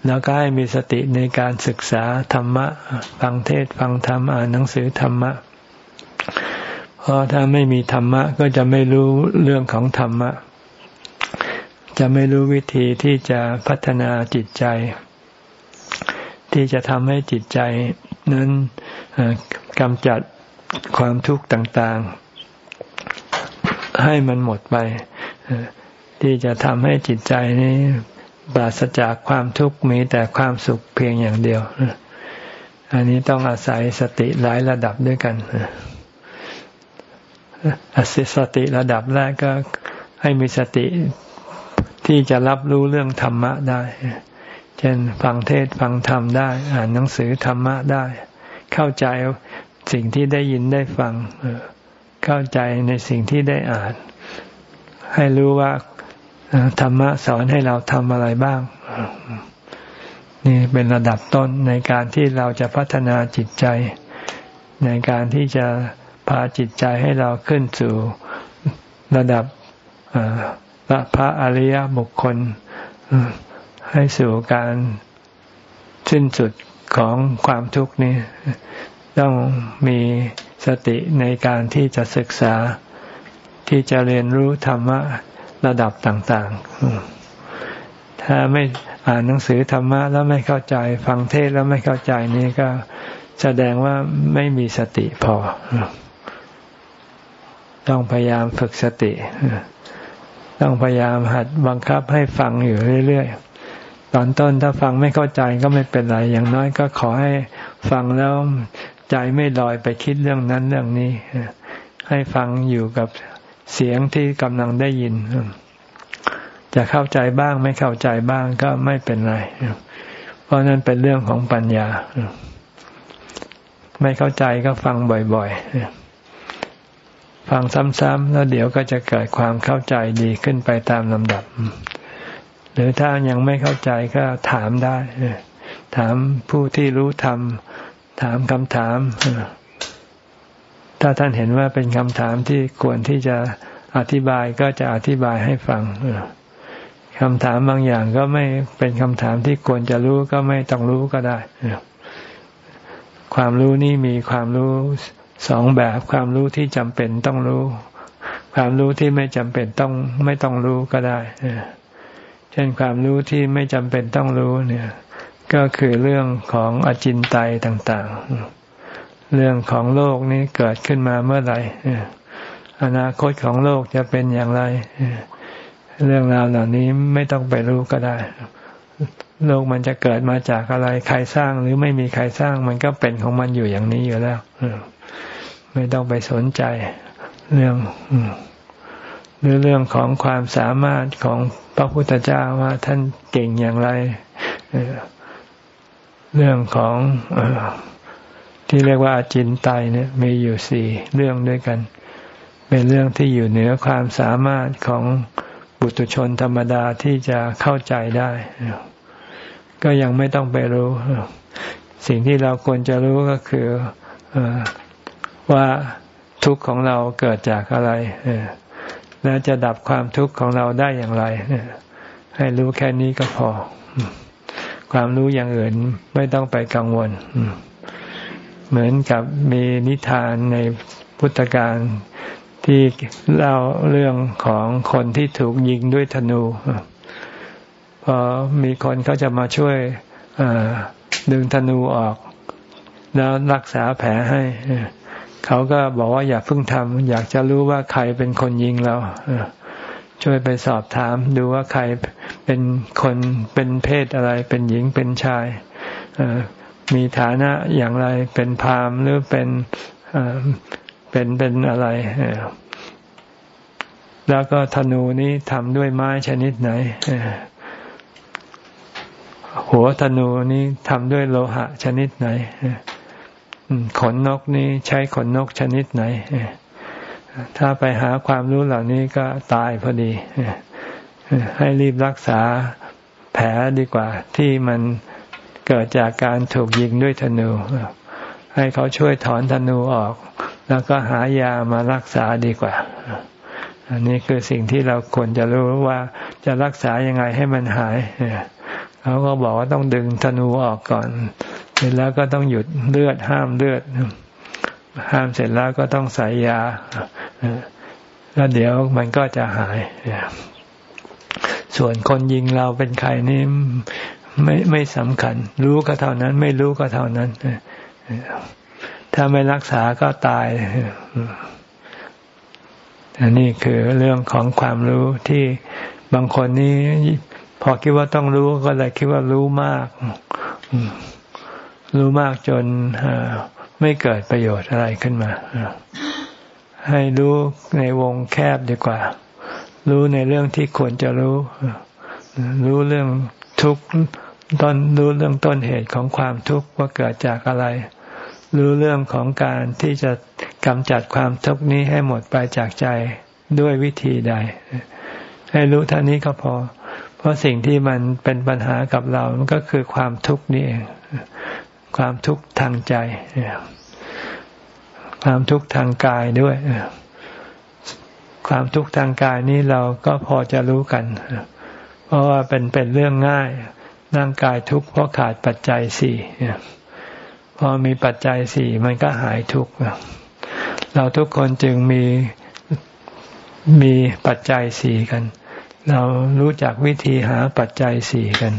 แล้วก็ให้มีสติในการศึกษาธรรมะ ฟังเทศฟังธรรมอ่านหนังสือธรรมะเพราะถ้าไม่มีธรรมะก็จะไม่รู้เรื่องของธรรมะ จะไม่รู้วิธีที่จะพัฒนาจิตใจ ที่จะทำให้จิตใจนั้นกำจัดความทุกข์ต่างๆ ให้มันหมดไป ที่จะทำให้จิตใจนี้ปราศจากความทุกข์มีแต่ความสุขเพียงอย่างเดียว อันนี้ต้องอาศัยสติหลายระดับด้วยกันสติระดับแรกก็ให้มีสติที่จะรับรู้เรื่องธรรมะได้ เช่นฟังเทศฟังธรรมได้ อ่านหนังสือธรรมะได้ เข้าใจสิ่งที่ได้ยินได้ฟังเข้าใจในสิ่งที่ได้อ่าน ให้รู้ว่าธรรมะสอนให้เราทำอะไรบ้าง นี่เป็นระดับต้นในการที่เราจะพัฒนาจิตใจ ในการที่จะพาจิตใจให้เราขึ้นสู่ระดับพระอริยบุคคล ให้สู่การสิ้นสุดของความทุกข์นี้ ต้องมีสติในการที่จะศึกษาที่จะเรียนรู้ธรรมะระดับต่างๆ ถ้าไม่อ่านหนังสือธรรมะแล้วไม่เข้าใจฟังเทศแล้วไม่เข้าใจนี่ก็แสดงว่าไม่มีสติพอ ต้องพยายามฝึกสติ ต้องพยายามหัดบังคับให้ฟังอยู่เรื่อยๆ ตอนต้นถ้าฟังไม่เข้าใจก็ไม่เป็นไรอย่างน้อยก็ขอให้ฟังแล้วใจไม่ลอยไปคิดเรื่องนั้นเรื่องนี้ ให้ฟังอยู่กับเสียงที่กำลังได้ยิน จะเข้าใจบ้างไม่เข้าใจบ้างก็ไม่เป็นไร เพราะนั้นเป็นเรื่องของปัญญา ไม่เข้าใจก็ฟังบ่อยๆ ฟังซ้ำๆแล้วเดี๋ยวก็จะเกิดความเข้าใจดีขึ้นไปตามลำดับ หรือถ้ายังไม่เข้าใจก็ถามได้ ถามผู้ที่รู้ธรรม ถามคำถาม ถ้าท่านเห็นว่าเป็นคำถามที่ควรที่จะอธิบายก็จะอธิบายให้ฟังคำถามบางอย่างก็ไม่เป็นคำถามที่ควรจะรู้ก็ไม่ต้องรู้ก็ได้ ความรู้นี่มีความรู้สองแบบ ความรู้ที่จำเป็นต้องรู้ ความรู้ที่ไม่จำเป็นต้องไม่ต้องรู้ก็ได้ เช่นความรู้ที่ไม่จำเป็นต้องรู้เนี่ย ก็คือเรื่องของอจินไตยต่าง ๆ เรื่องของโลกนี้เกิดขึ้นมาเมื่อไหร่อนาคตของโลกจะเป็นอย่างไร เรื่องราวเหล่านี้ไม่ต้องไปรู้ก็ได้ โลกมันจะเกิดมาจากอะไร ใครสร้างหรือไม่มีใครสร้างมันก็เป็นของมันอยู่อย่างนี้อยู่แล้วไม่ต้องไปสนใจเรื่อง หรือเรื่องของความสามารถของพระพุทธเจ้าว่าท่านเก่งอย่างไร เรื่องของอที่เรียกว่าจินไตเนี่ยมีอยู่สี่เรื่องด้วยกัน เป็นเรื่องที่อยู่เหนือความสามารถของบุตุชนธรรมดาที่จะเข้าใจได้ ก็ยังไม่ต้องไปรู้ สิ่งที่เราควรจะรู้ก็คืออว่าทุกข์ของเราเกิดจากอะไร และจะดับความทุกข์ของเราได้อย่างไรให้รู้แค่นี้ก็พอ ความรู้อย่างอื่นไม่ต้องไปกังวล เหมือนกับมีนิทานในพุทธการที่เล่าเรื่องของคนที่ถูกยิงด้วยธนูพอมีคนเขาจะมาช่วยดึงธนูออก แล้วรักษาแผลให้ เขาก็บอกว่าอย่าเพิ่งทำอยากจะรู้ว่าใครเป็นคนยิงเราช่วยไปสอบถามดูว่าใครเป็นคนเป็นเพศอะไร เป็นหญิงเป็นชายมีฐานะอย่างไรเป็นพราหมณ์หรือเป็นเป็นเป็นอะไรแล้วก็ธนูนี้ทำด้วยไม้ชนิดไหนหัวธนูนี้ทำด้วยโลหะชนิดไหน ขนนกนี้ใช้ขนนกชนิดไหน ถ้าไปหาความรู้เหล่านี้ก็ตายพอดี ให้รีบรักษาแผลดีกว่า ที่มันเกิดจากการถูกยิงด้วยธนู ให้เขาช่วยถอนธนูออก แล้วก็หายามารักษาดีกว่า อันนี้คือสิ่งที่เราควรจะรู้ว่าจะรักษายังไงให้มันหายเขาก็บอกว่าต้องดึงธนูออกก่อน เสร็จแล้วก็ต้องหยุดเลือดห้ามเลือด ห้ามเสร็จแล้วก็ต้องใส่ยาแล้วเดี๋ยวมันก็จะหาย ส่วนคนยิงเราเป็นใครนี่ไม่ไม่สำคัญ รู้ก็เท่านั้น ไม่รู้ก็เท่านั้น ถ้าไม่รักษาก็ตายอันนี้คือเรื่องของความรู้ที่บางคนนี่พอคิดว่าต้องรู้ก็เลยคิดว่ารู้มาก รู้มากจนไม่เกิดประโยชน์อะไรขึ้นมา ให้รู้ในวงแคบดีกว่า รู้ในเรื่องที่ควรจะรู้ รู้เรื่องทุกข์ต้นรู้เรื่องต้นเหตุของความทุกข์ว่าเกิดจากอะไร รู้เรื่องของการที่จะกำจัดความทุกข์นี้ให้หมดไปจากใจด้วยวิธีใด ให้รู้เท่านี้ก็พอ เพราะสิ่งที่มันเป็นปัญหากับเรา มันก็คือความทุกข์นี่เอง ความทุกข์ทางใจ ความทุกข์ทางกายด้วย ความทุกข์ทางกายนี้เราก็พอจะรู้กัน เพราะว่าเป็นเป็นเรื่องง่าย ร่างกายทุกข์เพราะขาดปัจจัยสี่พอมีปัจจัยสี่มันก็หายทุกข์เราทุกคนจึงมีมีปัจจัยสี่กัน เรารู้จักวิธีหาปัจจัยสี่กัน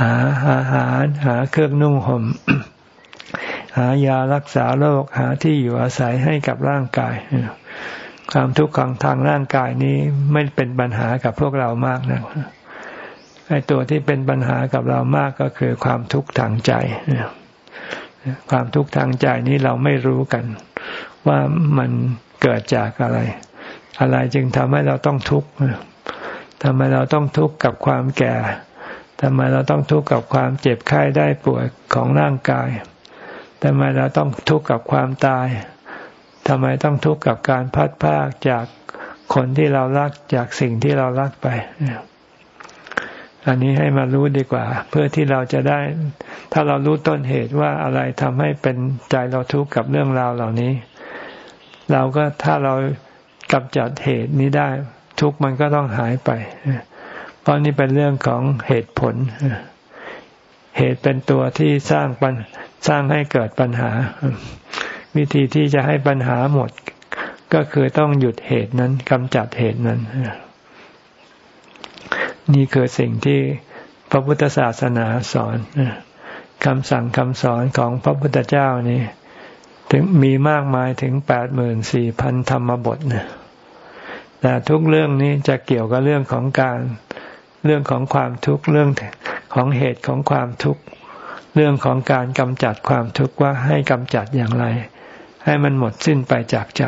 หาอาหารหาเครื่องนุ่งห่มหายารักษาโรคหาที่อยู่อาศัยให้กับร่างกาย ความทุกข์ของทางร่างกายนี้ไม่เป็นปัญหากับพวกเรามากนะไอ้ตัวที่เป็นปัญหากับเรามากก็คือความทุกข์ทางใจความทุกข์ทางใจนี้เราไม่รู้กัน ว่ามันเกิดจากอะไร อะไรจึงทำให้เราต้องทุกข์ทำไมเราต้องทุกข์กับความแก่ ทำไมเราต้องทุกข์กับความเจ็บไข้ได้ป่วยของร่างกายทำไมเราต้องทุกข์กับความตายทำไมต้องทุกข์กับการพัดพากจากคนที่เรารักจากสิ่งที่เรารักไป อันนี้ให้มารู้ดีกว่า เพื่อที่เราจะได้ ถ้าเรารู้ต้นเหตุว่าอะไรทำให้เป็นใจเราทุกข์กับเรื่องราวเหล่านี้ เราก็ถ้าเรากำจัดเหตุนี้ได้ ทุกข์มันก็ต้องหายไป เพราะนี่เป็นเรื่องของเหตุผล เหตุเป็นตัวที่สร้างปัญสร้างให้เกิดปัญหา วิธีที่จะให้ปัญหาหมด ก็คือต้องหยุดเหตุนั้นกำจัดเหตุนั้น นี่คือสิ่งที่พระพุทธศาสนาสอนคำสั่งคำสอนของพระพุทธเจ้านี่ถึงมีมากมายถึงแปดหมื่นสี่พันธรรมบทนะแต่ทุกเรื่องนี้จะเกี่ยวกับเรื่องของการ เรื่องของความทุกข์เรื่องของเหตุของความทุกข์เรื่องของการกำจัดความทุกข์ว่าให้กำจัดอย่างไร ให้มันหมดสิ้นไปจากใจ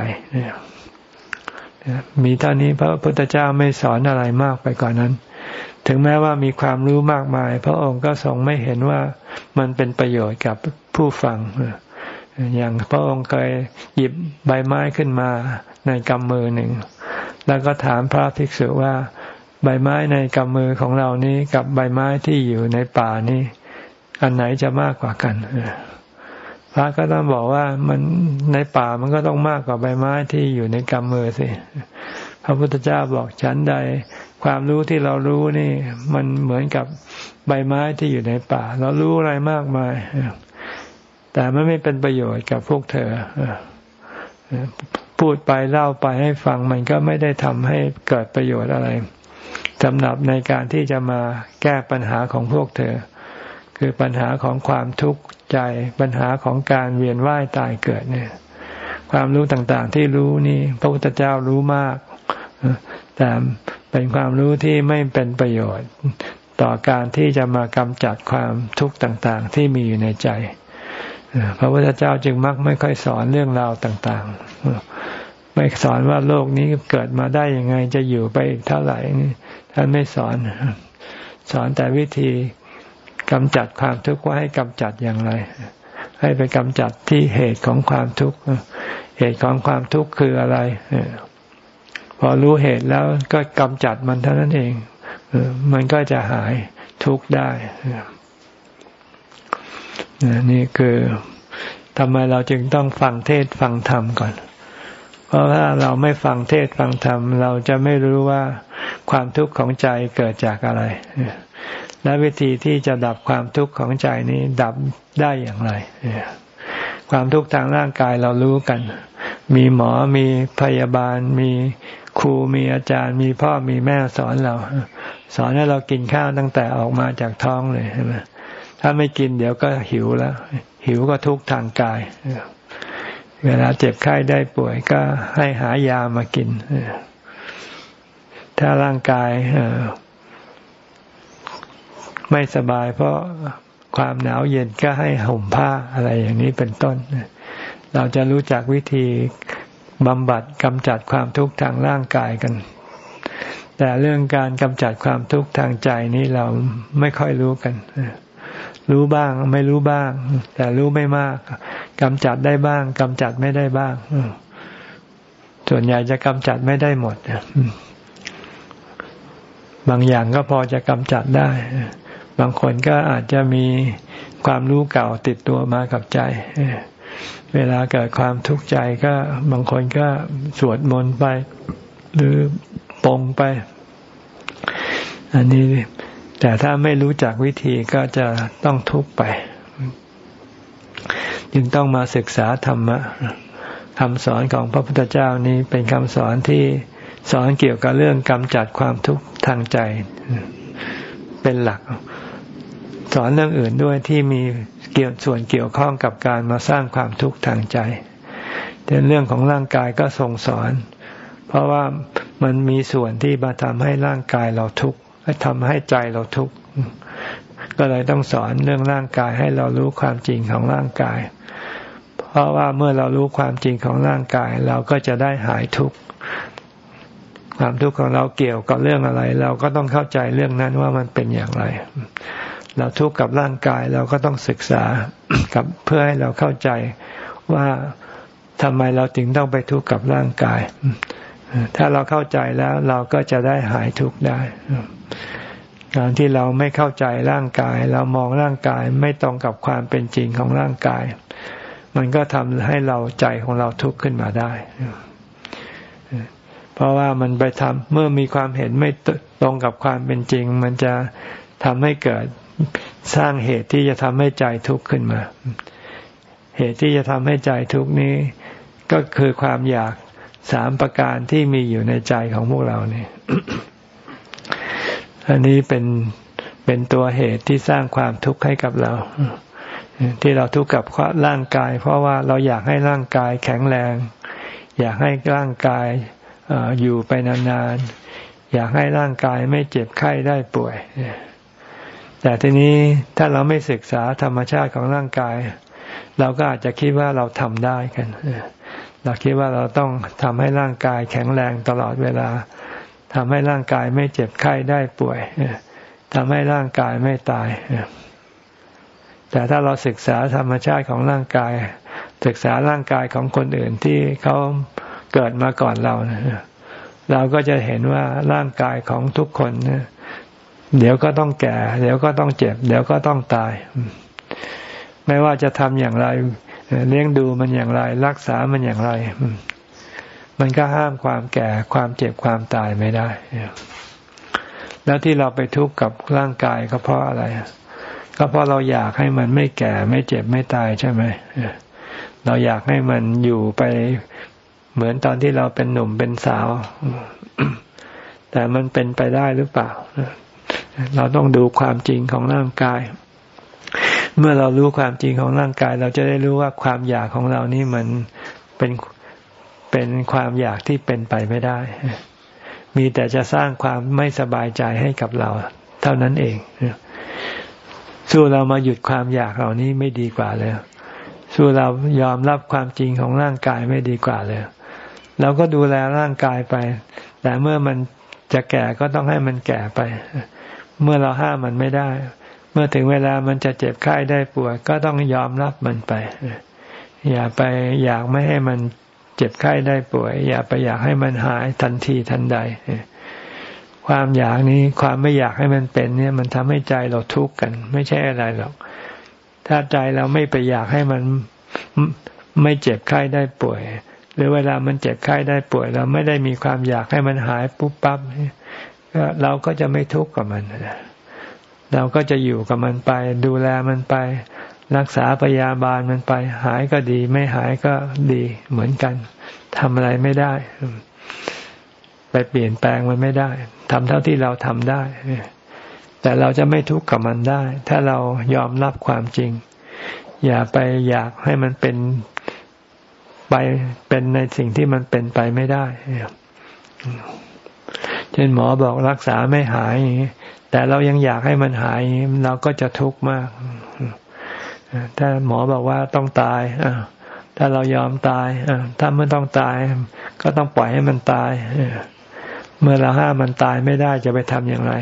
มีเท่านี้พระพุทธเจ้าไม่สอนอะไรมากไปกว่านนั้น ถึงแม้ว่ามีความรู้มากมาย พระองค์ก็ทรงไม่เห็นว่ามันเป็นประโยชน์กับผู้ฟังอย่างพระองค์เคยหยิบใบไม้ขึ้นมาในกำมือหนึ่ง แล้วก็ถามพระภิกษุว่า ใบไม้ในกำมือของเรานี้กับใบไม้ที่อยู่ในป่านี้ อันไหนจะมากกว่ากันพระก็ต้องบอกว่ามันในป่ามันก็ต้องมากกว่าใบไม้ที่อยู่ในกำมือสิพระพุทธเจ้าบอกฉันใด ความรู้ที่เรารู้นี่ มันเหมือนกับใบไม้ที่อยู่ในป่า เรารู้อะไรมากมายแต่มันไม่เป็นประโยชน์กับพวกเธอพูดไปเล่าไปให้ฟังมันก็ไม่ได้ทำให้เกิดประโยชน์อะไร สำหรับในการที่จะมาแก้ปัญหาของพวกเธอ คือปัญหาของความทุกข์ใจปัญหาของการเวียนว่ายตายเกิดเนี่ย ความรู้ต่างๆ ที่รู้นี่พระพุทธเจ้ารู้มาก แต่เป็นความรู้ที่ไม่เป็นประโยชน์ ต่อการที่จะมากำจัดความทุกข์ต่างๆ ที่มีอยู่ในใจพระพุทธเจ้าจึงมักไม่ค่อยสอนเรื่องราวต่างๆไม่สอนว่าโลกนี้เกิดมาได้ยังไงจะอยู่ไปอีกเท่าไหร่ ท่านไม่สอน สอนแต่วิธีกำจัดความทุกข์ว่าให้กำจัดอย่างไร ให้ไปกำจัดที่เหตุของความทุกข์เหตุของความทุกข์คืออะไรพอรู้เหตุแล้วก็กำจัดมันเท่านั้นเองมันก็จะหายทุกข์ได้นี่คือทำไมเราจึงต้องฟังเทศฟังธรรมก่อน เพราะถ้าเราไม่ฟังเทศฟังธรรม เราจะไม่รู้ว่าความทุกข์ของใจเกิดจากอะไร และวิธีที่จะดับความทุกข์ของใจนี้ดับได้อย่างไร ความทุกข์ทางร่างกายเรารู้กัน มีหมอมีพยาบาล มีครูมีอาจารย์ มีพ่อมีแม่สอนเรา สอนให้เรากินข้าวตั้งแต่ออกมาจากท้องเลยใช่ไหมถ้าไม่กินเดี๋ยวก็หิวแล้ว หิวก็ทุกข์ทางกายเเวลาเจ็บไข้ได้ป่วยก็ให้หายามากิน ถ้าร่างกายไม่สบายเพราะความหนาวเย็นก็ให้ห่มผ้าอะไรอย่างนี้เป็นต้น เราจะรู้จักวิธีบำบัดกำจัดความทุกข์ทางร่างกายกัน แต่เรื่องการกำจัดความทุกข์ทางใจนี้เราไม่ค่อยรู้กัน รู้บ้าง ไม่รู้บ้าง แต่รู้ไม่มากกำจัดได้บ้างกำจัดไม่ได้บ้างส่วนใหญ่จะกำจัดไม่ได้หมดบางอย่างก็พอจะกำจัดได้ บางคนก็อาจจะมีความรู้เก่าติดตัวมากับใจเวลาเกิดความทุกข์ใจก็บางคนก็สวดมนต์ไป หรือปงไป อันนี้ แต่ถ้าไม่รู้จักวิธีก็จะต้องทุกข์ไป จึงต้องมาศึกษาธรรมะคำสอนของพระพุทธเจ้านี้เป็นคำสอนที่สอนเกี่ยวกับเรื่องกำจัดความทุกข์ทางใจ เป็นหลัก สอนเรื่องอื่นด้วยที่มีเกี่ยวส่วนเกี่ยวข้องกับการมาสร้างความทุกข์ทางใจแต่เรื่องของร่างกายก็ทรงสอน เพราะว่ามันมีส่วนที่มาทำให้ร่างกายเราทุกข์ ทำให้ใจเราทุกข์ก็เลยต้องสอนเรื่องร่างกายให้เรารู้ความจริงของร่างกาย เพราะว่าเมื่อเรารู้ความจริงของร่างกาย เราก็จะได้หายทุกข์ความทุกข์ของเราเกี่ยวกับเรื่องอะไร เราก็ต้องเข้าใจเรื่องนั้นว่ามันเป็นอย่างไร เราทุกข์กับร่างกายเราก็ต้องศึกษากับเพื่อให้เราเข้าใจว่าทำไมเราถึงต้องไปทุกข์กับร่างกาย ถ้าเราเข้าใจแล้วเราก็จะได้หายทุกข์ได้ การที่เราไม่เข้าใจร่างกาย เรามองร่างกายไม่ตรงกับความเป็นจริงของร่างกาย มันก็ทำให้เราใจของเราทุกข์ขึ้นมาได้ เพราะว่ามันไปทำเมื่อมีความเห็นไม่ตรงกับความเป็นจริง มันจะทำให้เกิดสร้างเหตุที่จะทำให้ใจทุกข์ขึ้นมา เหตุที่จะทำให้ใจทุกข์นี้ ก็คือความอยากสามประการที่มีอยู่ในใจของพวกเราเนี่ย อันนี้เป็นเป็นตัวเหตุที่สร้างความทุกข์ให้กับเรา ที่เราทุกข์กับร่างกาย เพราะว่าเราอยากให้ร่างกายแข็งแรง อยากให้ร่างกายอยู่ไปนานๆอยากให้ร่างกายไม่เจ็บไข้ได้ป่วย แต่ทีนี้ถ้าเราไม่ศึกษาธรรมชาติของร่างกาย เราก็อาจจะคิดว่าเราทำได้กันเราคิดว่าเราต้องทำให้ร่างกายแข็งแรงตลอดเวลา ทำให้ร่างกายไม่เจ็บไข้ได้ป่วยทำให้ร่างกายไม่ตายแต่ถ้าเราศึกษาธรรมชาติของร่างกาย ศึกษาร่างกายของคนอื่นที่เขาเกิดมาก่อนเราเราก็จะเห็นว่าร่างกายของทุกคนเดี๋ยวก็ต้องแก่ เดี๋ยวก็ต้องเจ็บ เดี๋ยวก็ต้องตาย ไม่ว่าจะทำอย่างไร เลี้ยงดูมันอย่างไร รักษามันอย่างไร มันก็ห้ามความแก่ความเจ็บความตายไม่ได้ แล้วที่เราไปทุกข์กับร่างกายก็เพราะอะไร ก็เพราะเราอยากให้มันไม่แก่ไม่เจ็บไม่ตายใช่ไหม เราอยากให้มันอยู่ไปเหมือนตอนที่เราเป็นหนุ่มเป็นสาว แต่มันเป็นไปได้หรือเปล่า เราต้องดูความจริงของร่างกาย เมื่อเรารู้ความจริงของร่างกาย เราจะได้รู้ว่าความอยากของเรานี่มันเป็น เป็นความอยากที่เป็นไปไม่ได้ มีแต่จะสร้างความไม่สบายใจให้กับเรา เท่านั้นเองสู้เรามาหยุดความอยากเหล่านี้ไม่ดีกว่าเลยสู้เรายอมรับความจริงของร่างกายไม่ดีกว่าเลยเราก็ดูแลร่างกายไป แต่เมื่อมันจะแก่ก็ต้องให้มันแก่ไป เมื่อเราห้ามมันไม่ได้ เมื่อถึงเวลามันจะเจ็บไข้ได้ป่วยก็ต้องยอมรับมันไป อย่าไปอยากไม่ให้มัน เจ็บไข้ได้ป่วย อย่าไปอยากให้มันหายทันทีทันใด ความอยากนี้ความไม่อยากให้มันเป็นเนี่ย มันทำให้ใจเราทุกข์กัน ไม่ใช่อะไรหรอก ถ้าใจเราไม่ไปอยากให้มันไม่เจ็บไข้ได้ป่วย หรือเวลามันเจ็บไข้ได้ป่วย เราไม่ได้มีความอยากให้มันหายปุ๊บปั๊บเราก็จะไม่ทุกข์กับมันเราก็จะอยู่กับมันไป ดูแลมันไป รักษาพยาบาลมันไป หายก็ดี ไม่หายก็ดีเหมือนกันทำอะไรไม่ได้ ไปเปลี่ยนแปลงมันไม่ได้ทำเท่าที่เราทำได้แต่เราจะไม่ทุกข์กับมันได้ ถ้าเรายอมรับความจริง อย่าไปอยากให้มันเป็นไปเป็นในสิ่งที่มันเป็นไปไม่ได้เช่นหมอบอกรักษาไม่หายแต่เรายังอยากให้มันหายเราก็จะทุกข์มาก ถ้าหมอบอกว่าต้องตายถ้าเรายอมตายถ้าไม่ต้องตาย ก็ต้องปล่อยให้มันตายเมื่อเราห้ามมันตายไม่ได้จะไปทำอย่างไร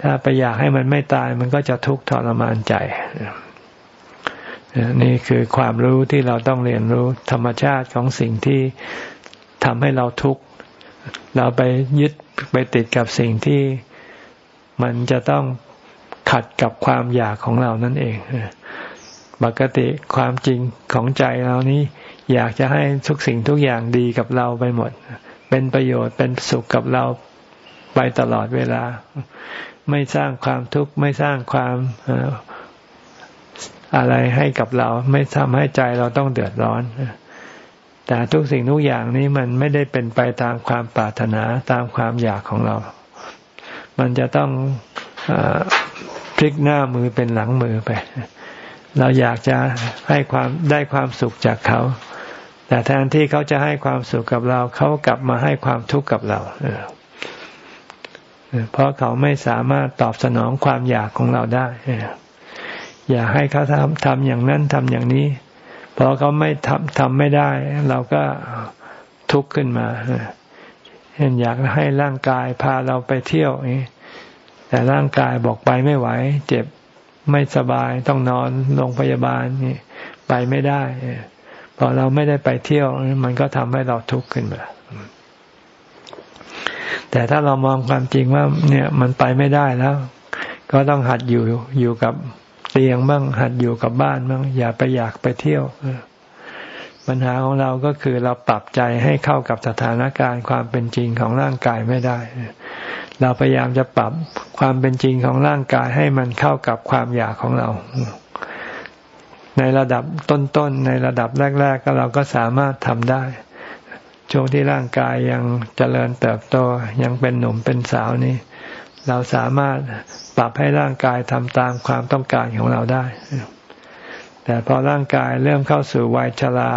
ถ้าไปอยากให้มันไม่ตายมันก็จะทุกข์ทรมานใจนี่คือความรู้ที่เราต้องเรียนรู้ธรรมชาติของสิ่งที่ทำให้เราทุกข์เราไปยึดไปติดกับสิ่งที่มันจะต้อง ขัดกับความอยากของเรานั่นเองปกติความจริงของใจเรานี้ อยากจะให้ทุกสิ่งทุกอย่างดีกับเราไปหมด เป็นประโยชน์เป็นสุขกับเราไปตลอดเวลา ไม่สร้างความทุกข์ไม่สร้างความอะไรให้กับเรา ไม่ทำให้ใจเราต้องเดือดร้อนแต่ทุกสิ่งทุกอย่างนี้มันไม่ได้เป็นไปตามความปรารถนาตามความอยากของเรา มันจะต้อง พลิกหน้ามือเป็นหลังมือไป เราอยากจะให้ความได้ความสุขจากเขา แต่แทนที่เขาจะให้ความสุขกับเรา เขากลับมาให้ความทุกข์กับเราเพราะเขาไม่สามารถตอบสนองความอยากของเราได้อยากให้เขาทำทำอย่างนั้นทำอย่างนี้พอเขาไม่ทำทำไม่ได้ เราก็ทุกข์ขึ้นมาเห็นอยากให้ร่างกายพาเราไปเที่ยวนี่ แต่ร่างกายบอกไปไม่ไหว เจ็บไม่สบายต้องนอนโรงพยาบาลนี่ไปไม่ได้พอเราไม่ได้ไปเที่ยว มันก็ทำให้เราทุกข์ขึ้นมาแต่ถ้าเรามองความจริงว่า เนี่ยมันไปไม่ได้แล้ว ก็ต้องหัดอยู่อยู่กับเตียงบ้าง หัดอยู่กับบ้านบ้างอย่าไปอยากไปเที่ยวปัญหาของเราก็คือเราปรับใจให้เข้ากับสถานการณ์ความเป็นจริงของร่างกายไม่ได้ เราพยายามจะปรับความเป็นจริงของร่างกายให้มันเข้ากับความอยากของเรา ในระดับต้นๆในระดับแรก ๆ ก็เราก็สามารถทำได้ ช่วงที่ร่างกายยังเจริญเติบโตยังเป็นหนุ่มเป็นสาวนี้ เราสามารถปรับให้ร่างกายทำตามความต้องการของเราได้ แต่พอร่างกายเริ่มเข้าสู่วัยชรา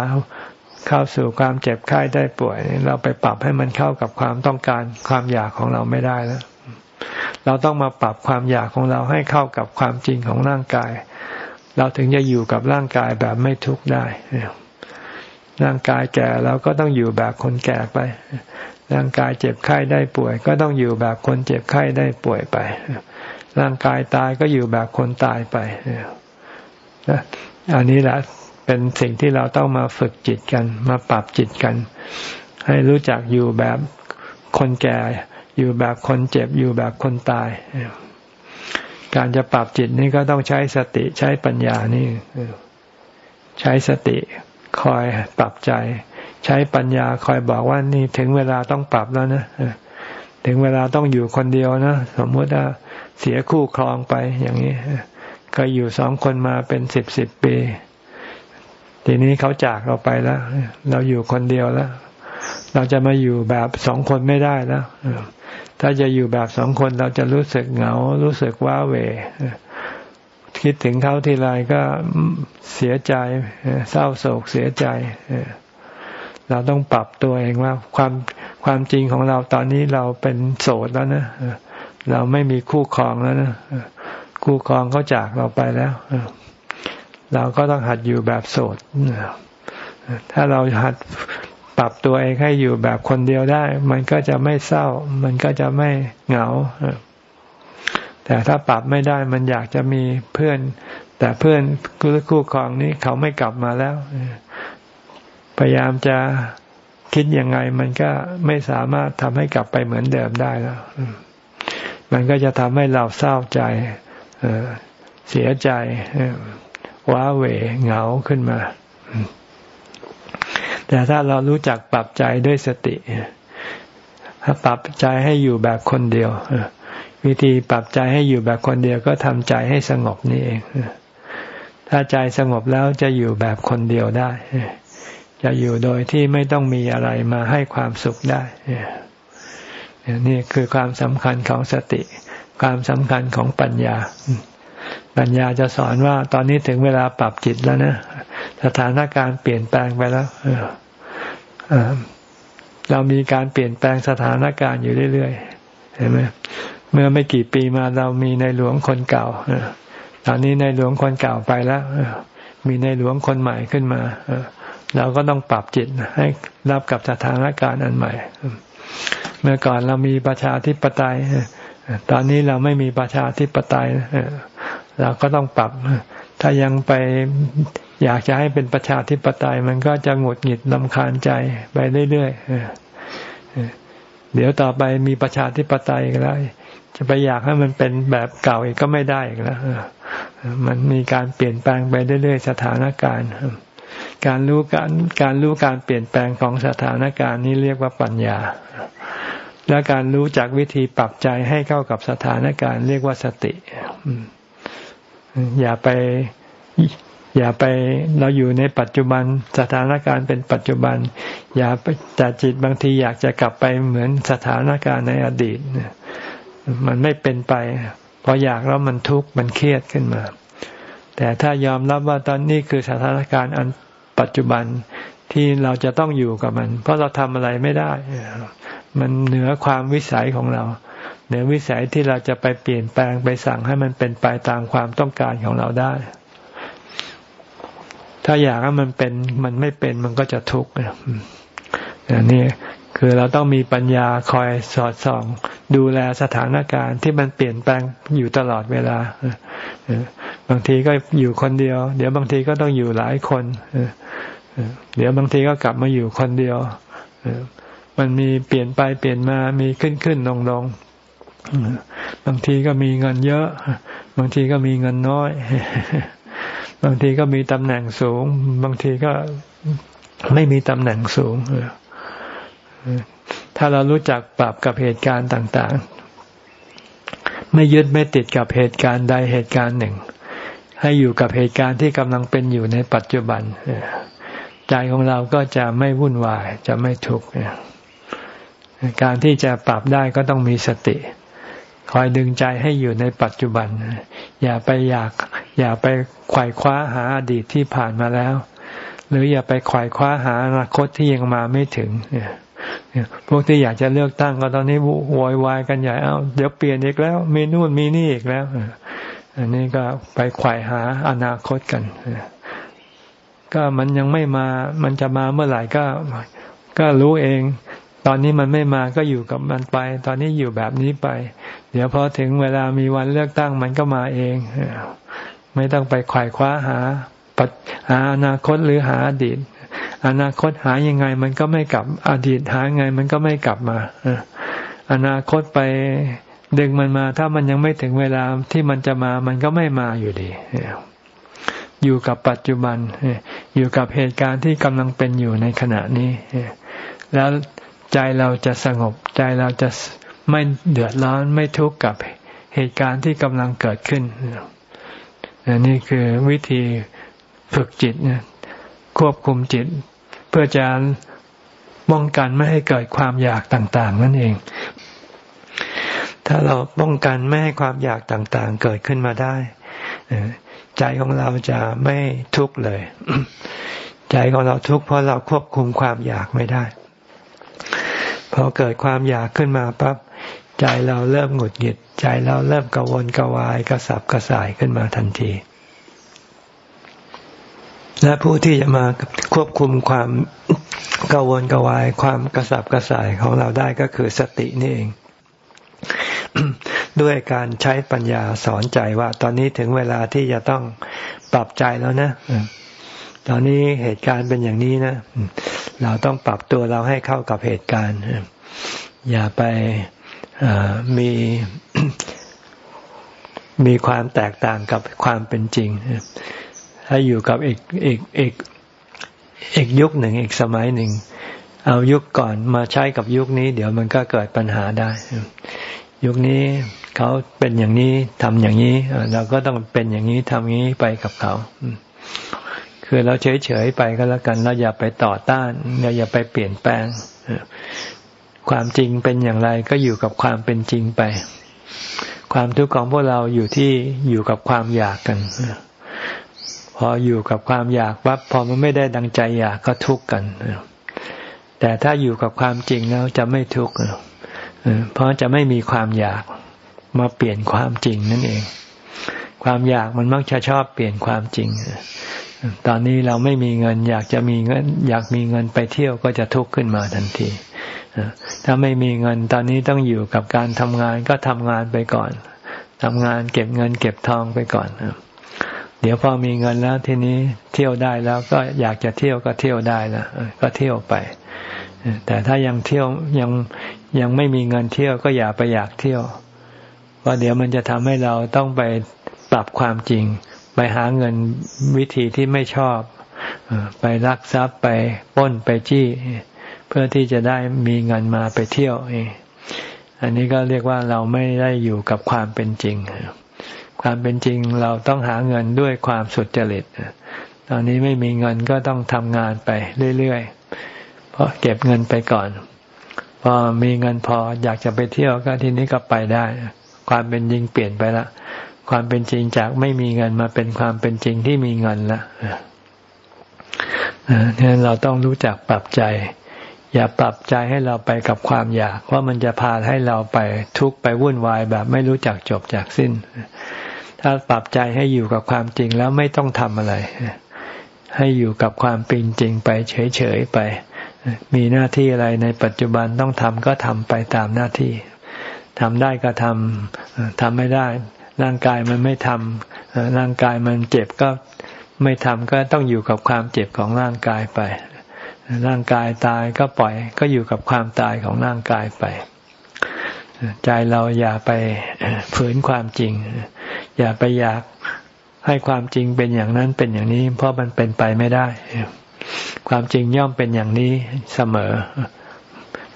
เข้าสู่ความเจ็บไข้ได้ป่วย เราไปปรับให้มันเข้ากับความต้องการความอยากของเราไม่ได้แล้ว เราต้องมาปรับความอยากของเราให้เข้ากับความจริงของร่างกาย เราถึงจะอยู่กับร่างกายแบบไม่ทุกข์ได้ร่างกายแก่เราก็ต้องอยู่แบบคนแก่ไป ร่างกายเจ็บไข้ได้ป่วย ก็ต้องอยู่แบบคนเจ็บไข้ได้ป่วยไป ร่างกายตายก็อยู่แบบคนตายไปอันนี้แหละ เป็นสิ่งที่เราต้องมาฝึกจิตกัน มาปรับจิตกัน ให้รู้จักอยู่แบบคนแก่ อยู่แบบคนเจ็บ อยู่แบบคนตาย การจะปรับจิตนี่ก็ต้องใช้สติใช้ปัญญานี่ใช้สติคอยปรับใจ ใช้ปัญญาคอยบอกว่านี่ถึงเวลาต้องปรับแล้วนะถึงเวลาต้องอยู่คนเดียวนะสมมติว่าเสียคู่ครองไปอย่างนี้ก็อยู่สองคนมาเป็นสิบสิบปี ทีนี้เขาจากเราไปแล้ว เราอยู่คนเดียวแล้ว เราจะมาอยู่แบบสองคนไม่ได้แล้วถ้าจะอยู่แบบสองคนเราจะรู้สึกเหงา รู้สึกว้าเหวคิดถึงเขาทีไรก็เสียใจเศร้าโศกเสียใจเราต้องปรับตัวเองว่าความความจริงของเราตอนนี้เราเป็นโสดแล้วนะเราไม่มีคู่ครองแล้วนะคู่ครองเขาจากเราไปแล้ว เราก็ต้องหัดอยู่แบบโสดถ้าเราหัดปรับตัวเองให้อยู่แบบคนเดียวได้ มันก็จะไม่เศร้า มันก็จะไม่เหงา แต่ถ้าปรับไม่ได้มันอยากจะมีเพื่อน แต่เพื่อนคู่ครองนี้เขาไม่กลับมาแล้ว พยายามจะคิดยังไง มันก็ไม่สามารถทำให้กลับไปเหมือนเดิมได้แล้ว มันก็จะทำให้เราเศร้าใจเสียใจ ว้าเหวเหงาขึ้นมา แต่ถ้าเรารู้จักปรับใจด้วยสติถ้าปรับใจให้อยู่แบบคนเดียววิธีปรับใจให้อยู่แบบคนเดียวก็ทำใจให้สงบนี่เองถ้าใจสงบแล้วจะอยู่แบบคนเดียวได้ จะอยู่โดยที่ไม่ต้องมีอะไรมาให้ความสุขได้นี่คือความสำคัญของสติ ความสำคัญของปัญญา ปัญญาจะสอนว่าตอนนี้ถึงเวลาปรับจิตแล้วนะ สถานการณ์เปลี่ยนแปลงไปแล้วเรามีการเปลี่ยนแปลงสถานการณ์อยู่เรื่อยๆเห็นไหมเมื่อไม่กี่ปีมาเรามีในหลวงคนเก่าตอนนี้ในหลวงคนเก่าไปแล้วมีในหลวงคนใหม่ขึ้นมาเราก็ต้องปรับจิตให้รับกับสถานการณ์อันใหม่ เมื่อก่อนเรามีประชาธิปไตย ตอนนี้เราไม่มีประชาธิปไตย เราก็ต้องปรับ ถ้ายังไปอยากจะให้เป็นประชาธิปไตย มันก็จะหงุดหงิดลำคาญใจไปเรื่อยๆเดี๋ยวต่อไปมีประชาธิปไตยก็แล้วจะไปอยากให้มันเป็นแบบเก่าอีกก็ไม่ได้อีกแล้วมันมีการเปลี่ยนแปลงไปเรื่อยๆสถานการณ์ การรู้การการรู้การเปลี่ยนแปลงของสถานการณ์นี้เรียกว่าปัญญา และการรู้จักวิธีปรับใจให้เข้ากับสถานการณ์ เรียกว่าสติ อย่าไปอย่าไปเราอยู่ในปัจจุบันสถานการณ์เป็นปัจจุบัน อย่าไปแต่จิตบางทีอยากจะกลับไปเหมือนสถานการณ์ในอดีตมันไม่เป็นไปพออยากแล้วมันทุกข์มันเครียดขึ้นมา แต่ถ้ายอมรับว่าตอนนี้คือสถานการณ์อันปัจจุบันที่เราจะต้องอยู่กับมัน เพราะเราทำอะไรไม่ได้ มันเหนือความวิสัยของเรา เหนือวิสัยที่เราจะไปเปลี่ยนแปลงไปสั่งให้มันเป็นไปตามความต้องการของเราได้ ถ้าอยากให้มันเป็นมันไม่เป็นมันก็จะทุกข์นี่คือเราต้องมีปัญญาคอยสอดส่อง ดูแลสถานการณ์ที่มันเปลี่ยนแปลงอยู่ตลอดเวลาบางทีก็อยู่คนเดียว เดี๋ยวบางทีก็ต้องอยู่หลายคนเดี๋ยวบางทีก็กลับมาอยู่คนเดียวมันมีเปลี่ยนไปเปลี่ยนมามีขึ้นขึ้นลงลง บางทีก็มีเงินเยอะ บางทีก็มีเงินน้อย บางทีก็มีตำแหน่งสูง บางทีก็ไม่มีตำแหน่งสูง ถ้าเรารู้จักปรับกับเหตุการณ์ต่าง ๆ ไม่ยึดไม่ติดกับเหตุการณ์ใดเหตุการณ์หนึ่ง ให้อยู่กับเหตุการณ์ที่กำลังเป็นอยู่ในปัจจุบันใจของเราก็จะไม่วุ่นวาย จะไม่ทุกข์การที่จะปรับได้ก็ต้องมีสติ คอยดึงใจให้อยู่ในปัจจุบัน อย่าไปอยาก อย่าไปไขว่คว้าหาอดีตที่ผ่านมาแล้ว หรืออย่าไปไขว่คว้าหาอนาคตที่ยังมาไม่ถึงพวกที่อยากจะเลือกตั้งก็ตอนนี้วอยวายกันใหญ่เอาเดี๋ยวเปลี่ยนอีกแล้ว มีนู่นมีนี่อีกแล้วอันนี้ก็ไปไขว่หาอนาคตกันก็มันยังไม่มา มันจะมาเมื่อไหร่ก็ ก็รู้เอง ตอนนี้มันไม่มาก็อยู่กับมันไป ตอนนี้อยู่แบบนี้ไป เดี๋ยวพอถึงเวลามีวันเลือกตั้งมันก็มาเอง ไม่ต้องไปขวายคว้าหาหาอนาคตหรือหาอดีต อนาคตหายังไงมันก็ไม่กลับ อดีตหาไงมันก็ไม่กลับมาอนาคตไปดึงมันมา ถ้ามันยังไม่ถึงเวลาที่มันจะมามันก็ไม่มาอยู่ดีอยู่กับปัจจุบันอยู่กับเหตุการณ์ที่กำลังเป็นอยู่ในขณะนี้แล้ว ใจเราจะสงบ ใจเราจะไม่เดือดร้อนไม่ทุกข์กับเหตุการณ์ที่กำลังเกิดขึ้นนี่คือวิธีฝึกจิตควบคุมจิต เพื่อจะป้องกันไม่ให้เกิดความอยากต่าง ๆ นั่นเอง ถ้าเราป้องกันไม่ให้ความอยากต่าง ๆ เกิดขึ้นมาได้ใจของเราจะไม่ทุกข์เลย ใจของเราทุกข์เพราะเราควบคุมความอยากไม่ได้ พอเกิดความอยากขึ้นมาปั๊บใจเราเริ่มหงุดหงิด ใจเราเริ่มกระวนกวายกระสับกระส่ายขึ้นมาทันที และผู้ที่จะมาควบคุมความกระวนกวายความกระสับกระส่ายของเราได้ก็คือสตินี่เอง ด้วยการใช้ปัญญาสอนใจว่า ตอนนี้ถึงเวลาที่จะต้องปรับใจแล้วนะ ตอนนี้เหตุการณ์เป็นอย่างนี้นะ เราต้องปรับตัวเราให้เข้ากับเหตุการณ์ อย่าไปมีมีความแตกต่างกับความเป็นจริง ถ้าอยู่กับอีกอีกอีกอีกยุคหนึ่งอีกสมัยหนึ่ง เอายุคก่อนมาใช้กับยุคนี้ เดี๋ยวมันก็เกิดปัญหาได้ ยุคนี้เขาเป็นอย่างนี้ทำอย่างนี้เราก็ต้องเป็นอย่างนี้ทำอย่างนี้ไปกับเขา คือเราเฉยๆไปก็แล้วกันเราอย่าไปต่อต้านเราอย่าไปเปลี่ยนแปลงความจริงเป็นอย่างไรก็อยู่กับความเป็นจริงไป ความทุกข์ของพวกเราอยู่ที่อยู่กับความอยากกันพออยู่กับความอยากวับพอมันไม่ได้ดังใจอยากก็ทุกข์กันแต่ถ้าอยู่กับความจริงแล้วจะไม่ทุกข์เพราะจะไม่มีความอยากมาเปลี่ยนความจริงนั่นเอง ความอยากมันมักจะชอบเปลี่ยนความจริง ตอนนี้เราไม่มีเงิน อยากจะมีเงิน อยากมีเงินไปเที่ยวก็จะทุกข์ขึ้นมาทันทีถ้าไม่มีเงินตอนนี้ต้องอยู่กับการทำงานก็ทำงานไปก่อนทำงานเก็บเงินเก็บทองไปก่อนเดี๋ยวพอมีเงินแล้วทีนี้เที่ยวได้แล้วก็อยากจะเที่ยวก็เที่ยวได้ล้วก็เที่ยวไป แต่ถ้ายังเที่ยวยังยังไม่มีเงินเที่ยวก็อย่าไปอยากเที่ยวเพราะเดี๋ยวมันจะทำให้เราต้องไปปรับความจริง ไปหาเงินวิธีที่ไม่ชอบไปลักทรัพย์ไปป้นไปจี้ เพื่อที่จะได้มีเงินมาไปเที่ยวอันนี้ก็เรียกว่าเราไม่ได้อยู่กับความเป็นจริง ความเป็นจริงเราต้องหาเงินด้วยความสุดจริตตอนนี้ไม่มีเงินก็ต้องทำงานไปเรื่อยๆ เพราะเก็บเงินไปก่อน พอมีเงินพออยากจะไปเที่ยวก็ทีนี้ก็ไปได้ ความเป็นจริงเปลี่ยนไปละ ความเป็นจริงจากไม่มีเงินมาเป็นความเป็นจริงที่มีเงินละเนี่ยเราต้องรู้จักปรับใจ อย่าปรับใจให้เราไปกับความอยากเพรามันจะพาให้เราไปทุกข์ไปวุ่นวายแบบไม่รู้จักจบจากสิ้น ถ้าปรับใจให้อยู่กับความจริงแล้วไม่ต้องทำอะไร ให้อยู่กับความเป็นจริงไปเฉยๆไป มีหน้าที่อะไรในปัจจุบันต้องทำก็ทำไปตามหน้าที่ทำได้ก็ทำทำไม่ได้ ร่างกายมันไม่ทำร่างกายมันเจ็บก็ไม่ทำก็ต้องอยู่กับความเจ็บของร่างกายไป ร่างกายตายก็ปล่อย ก็อยู่กับความตายของร่างกายไป ใจเราอย่าไปฝืนความจริง อย่าไปอยากให้ความจริงเป็นอย่างนั้นเป็นอย่างนี้ เพราะมันเป็นไปไม่ได้ ความจริงย่อมเป็นอย่างนี้เสมอ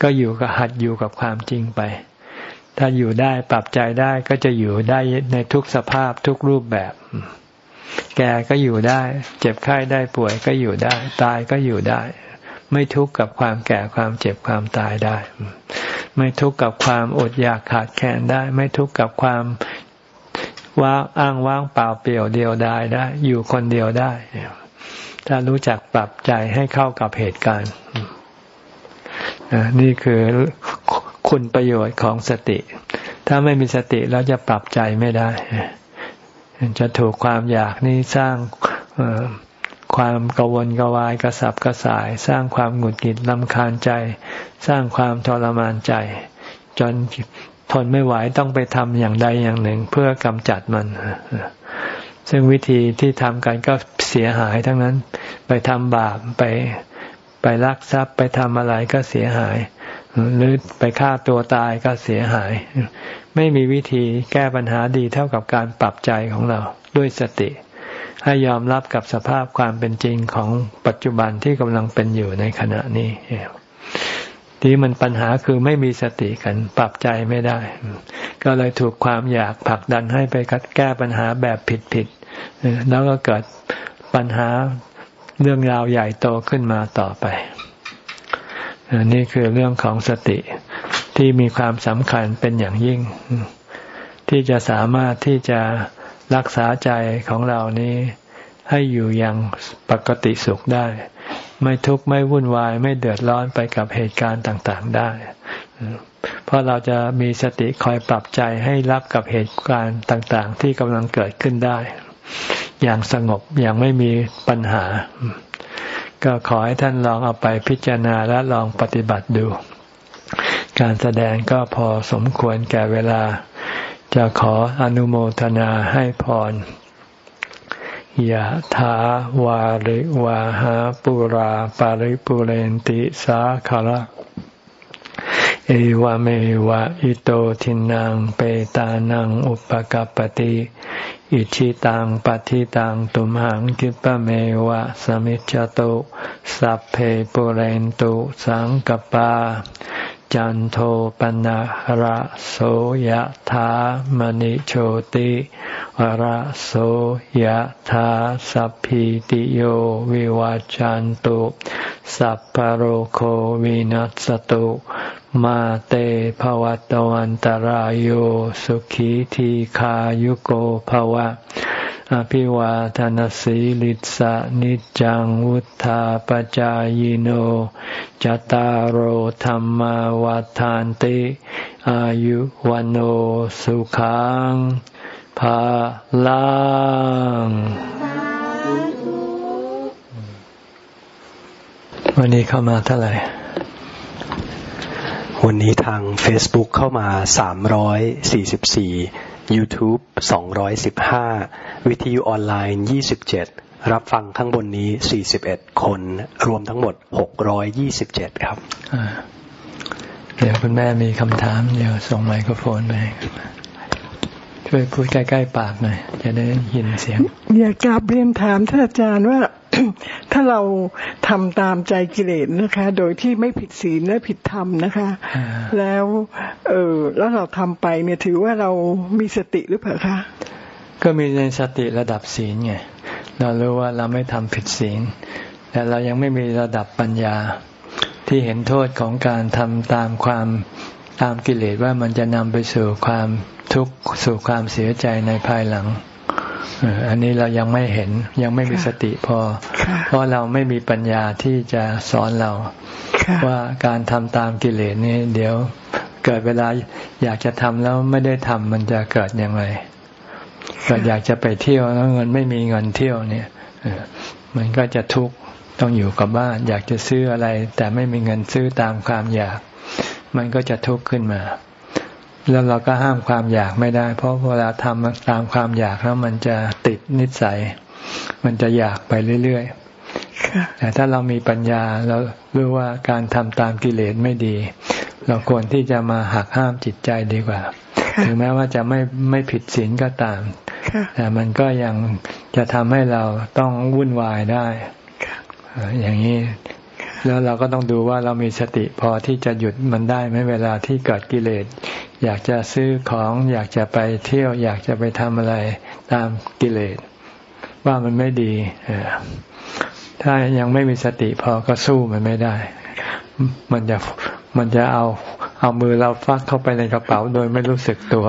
ก็อยู่กับหัดอยู่กับความจริงไป ถ้าอยู่ได้ปรับใจได้ก็จะอยู่ได้ในทุกสภาพทุกรูปแบบ แก่ก็อยู่ได้ เจ็บไข้ได้ป่วยก็อยู่ได้ ตายก็อยู่ได้ ไม่ทุกข์กับความแก่ความเจ็บความตายได้ ไม่ทุกข์กับความอดอยากขาดแคลนได้ ไม่ทุกข์กับความว่างอ้างว่างเปล่าเปลี่ยวเดียวได้ได้ อยู่คนเดียวได้ ถ้ารู้จักปรับใจให้เข้ากับเหตุการณ์นี่คือ คุณประโยชน์ของสติ ถ้าไม่มีสติเราจะปรับใจไม่ได้ จะถูกความอยากนี่สร้างความกวนกวายกระสับกระส่าย สร้างความหงุดหงิดลำคาญใจ สร้างความทรมานใจ จนทนไม่ไหวต้องไปทำอย่างใดอย่างหนึ่งเพื่อกำจัดมัน ซึ่งวิธีที่ทำกันก็เสียหายทั้งนั้น ไปทำบาปไปไปลักทรัพย์ไปทำอะไรก็เสียหาย หรือไปฆ่าตัวตายก็เสียหาย ไม่มีวิธีแก้ปัญหาดีเท่ากับการปรับใจของเราด้วยสติ ให้ยอมรับกับสภาพความเป็นจริงของปัจจุบันที่กำลังเป็นอยู่ในขณะนี้ที่มันปัญหาคือไม่มีสติกันปรับใจไม่ได้ ก็เลยถูกความอยากผลักดันให้ไปแก้ปัญหาแบบผิดๆแล้วก็เกิดปัญหาเรื่องราวใหญ่โตขึ้นมาต่อไป นี่คือเรื่องของสติที่มีความสำคัญเป็นอย่างยิ่ง ที่จะสามารถที่จะรักษาใจของเรานี้ให้อยู่อย่างปกติสุขได้ ไม่ทุกข์ไม่วุ่นวาย ไม่เดือดร้อนไปกับเหตุการณ์ต่างๆได้ เพราะเราจะมีสติคอยปรับใจให้รับกับเหตุการณ์ต่างๆ ที่กำลังเกิดขึ้นได้ อย่างสงบอย่างไม่มีปัญหา ก็ขอให้ท่านลองเอาไปพิจารณาและลองปฏิบัติดู การแสดงก็พอสมควรแก่เวลา จะขออนุโมทนาให้พรยะถาวาริวาหาปุราปาริปุเรนติสาคาระ เอวเมวะอิโตทินังเปตานังอุปกัปติอิชิตังปฏิตังตุมหังคิปะเมวะสมิจจตุสัพเพปุเรนตุสังกปา จันโทปนะระโสยธามณิโชติระโสยธาสัพพิติโยวิวัจจันตุสัพพโรโควินัสตุ มาเตภวัตวันตารโยสุขีทีขายุโกภวะ อภิวาทานสีลิสะนิจังวุธาปจายโนจตารโหธรรมวาทานติ อายุวันโอสุขังภาลังวันนี้เข้ามาเท่าไหร่ วันนี้ทาง Facebook เข้ามา 344 YouTube 215 วิทยุออนไลน์ 27 รับฟังข้างบนนี้ 41 คน รวมทั้งหมด 627 ครับ เดี๋ยวคุณแม่มีคำถาม เดี๋ยวส่งไมโครโฟนไป ช่วยพูดใกล้ ๆ ปากหน่อย จะได้ยินเสียง อยากกราบเรียนถามท่านอาจารย์ว่า ถ้าเราทำตามใจกิเลสนะคะ โดยที่ไม่ผิดศีลและผิดธรรมนะคะ แล้วเออแล้วเราทำไปเนี่ยถือว่าเรามีสติหรือเปล่าคะก็มีในสติระดับศีลไงเรารู้ว่าเราไม่ทำผิดศีลแต่เรายังไม่มีระดับปัญญาที่เห็นโทษของการทำตามความตามกิเลสว่ามันจะนำไปสู่ความทุกข์สู่ความเสียใจในภายหลัง อันนี้เรายังไม่เห็นยังไม่มีสติพอ เพราะเราไม่มีปัญญาที่จะสอนเรา ว่าการทำตามกิเลสนี้ เดี๋ยวเกิดเวลาอยากจะทำแล้วไม่ได้ทำมันจะเกิดอย่างไรเกิดอยากจะไปเที่ยวแล้วเงินไม่มีเงินเที่ยวเนี่ยมันก็จะทุกข์ต้องอยู่กับบ้าน อยากจะซื้ออะไร แต่ไม่มีเงินซื้อตามความอยาก มันก็จะทุกข์ขึ้นมา แล้วเราก็ห้ามความอยากไม่ได้ เพราะเวลาทำตามความอยากแล้วมันจะติดนิสัย มันจะอยากไปเรื่อยๆแต่ถ้าเรามีปัญญาเรารู้ว่าการทำตามกิเลสไม่ดี เราควรที่จะมาหักห้ามจิตใจดีกว่า ถึงแม้ว่าจะไม่ไม่ผิดศีลก็ตาม แต่มันก็ยังจะทำให้เราต้องวุ่นวายได้อย่างนี้ แล้วเราก็ต้องดูว่าเรามีสติพอที่จะหยุดมันได้ไหมเวลาที่เกิดกิเลส อยากจะซื้อของอยากจะไปเที่ยว อยากจะไปทำอะไรตามกิเลส ว่ามันไม่ดีถ้ายังไม่มีสติพอก็สู้มันไม่ได้ มันจะมันจะเอาเอามือเราฟักเข้าไปในกระเป๋าโดยไม่รู้สึกตัว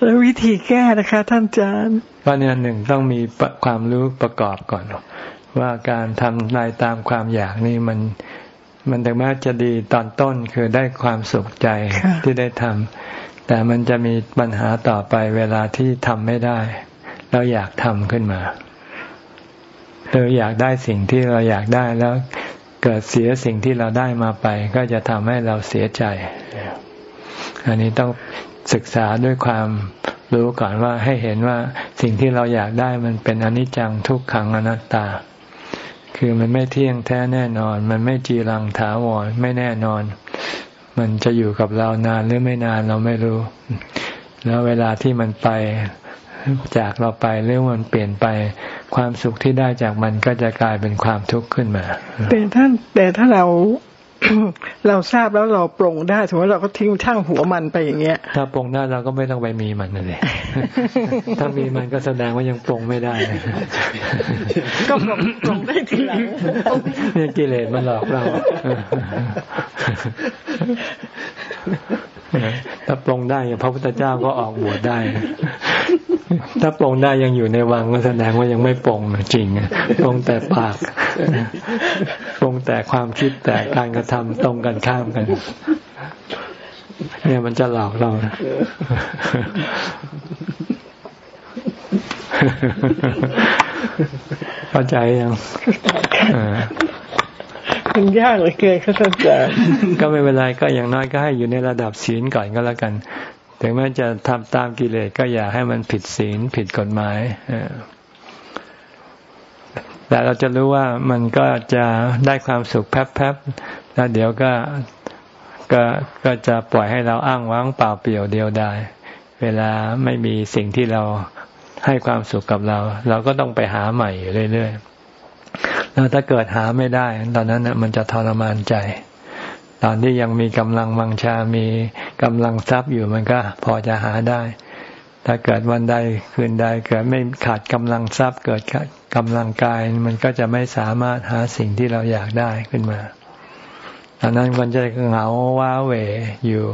แล้ววิธีแก้นะคะ ท่านอาจารย์ว่าเนี่ยหนึ่งต้องมีความรู้ประกอบก่อน ว่าการทำลายตามความอยากนี่มันมันถึงแม้จะดีตอนต้นคือได้ความสุขใจที่ได้ทำแต่มันจะมีปัญหาต่อไปเวลาที่ทำไม่ได้เราอยากทำขึ้นมาเราอยากได้สิ่งที่เราอยากได้แล้วเกิดเสียสิ่งที่เราได้มาไป ก็จะทำให้เราเสียใจ อันนี้ต้องศึกษาด้วยความรู้ก่อนว่าให้เห็นว่าสิ่งที่เราอยากได้มันเป็นอนิจจังทุกขังอนัตตา คือมันไม่เที่ยงแท้แน่นอน มันไม่จีรังถาวรไม่แน่นอน มันจะอยู่กับเรานานหรือไม่นานเราไม่รู้ แล้วเวลาที่มันไปจากเราไปหรือมันเปลี่ยนไปความสุขที่ได้จากมันก็จะกลายเป็นความทุกข์ขึ้นมา แต่ถ้าแต่ถ้าเรา เราทราบแล้วเราปรงได้ถือว่าเราก็ทิ้งช่างหัวมันไปอย่างเงี้ย ถ้าปรงได้เราก็ไม่ต้องไปมีมันนั่นเองถ้ามีมันก็แสดงว่ายังปรงไม่ได้ก็ปรงได้ทีหลังเนี่ยกิเลสมันหลอกเราถ้าปรงได้พระพุทธเจ้าก็ออกบวชได้ ถ้าปรงได้ยังอยู่ในวังก็แสดงว่ายังไม่ปรงจริงปรงแต่ปากปรงแต่ความคิดแต่การกระทำตรงกันข้ามกัน เนี่ยมันจะหลอกเราเข้าใจยังมันยากเลยเกินครับอาจารย์ก็ไม่เป็นไรก็อย่างน้อยก็ให้อยู่ในระดับศีลก่อนก็แล้วกัน ถึงแม้จะทำตามกิเลสก็อย่าให้มันผิดศีลผิดกฎหมายแต่เราจะรู้ว่ามันก็จะได้ความสุขแป๊บๆแล้วเดี๋ยวก็ก็ก็จะปล่อยให้เราอ้างว้างเปล่าเปลี่ยวเดียวได้เวลาไม่มีสิ่งที่เราให้ความสุขกับเรา เราก็ต้องไปหาใหม่อยู่เรื่อยๆแล้วถ้าเกิดหาไม่ได้ ตอนนั้นน่ะมันจะทรมานใจ ตอนที่ยังมีกำลังวังชา มีกำลังทรัพย์อยู่มันก็พอจะหาได้ ถ้าเกิดวันใดคืนใดเกิดไม่ขาดกำลังทรัพย์ เกิดกำลังกายมันก็จะไม่สามารถหาสิ่งที่เราอยากได้ขึ้นมาตอนนั้นมันจะเหงาว้าเหวอยู่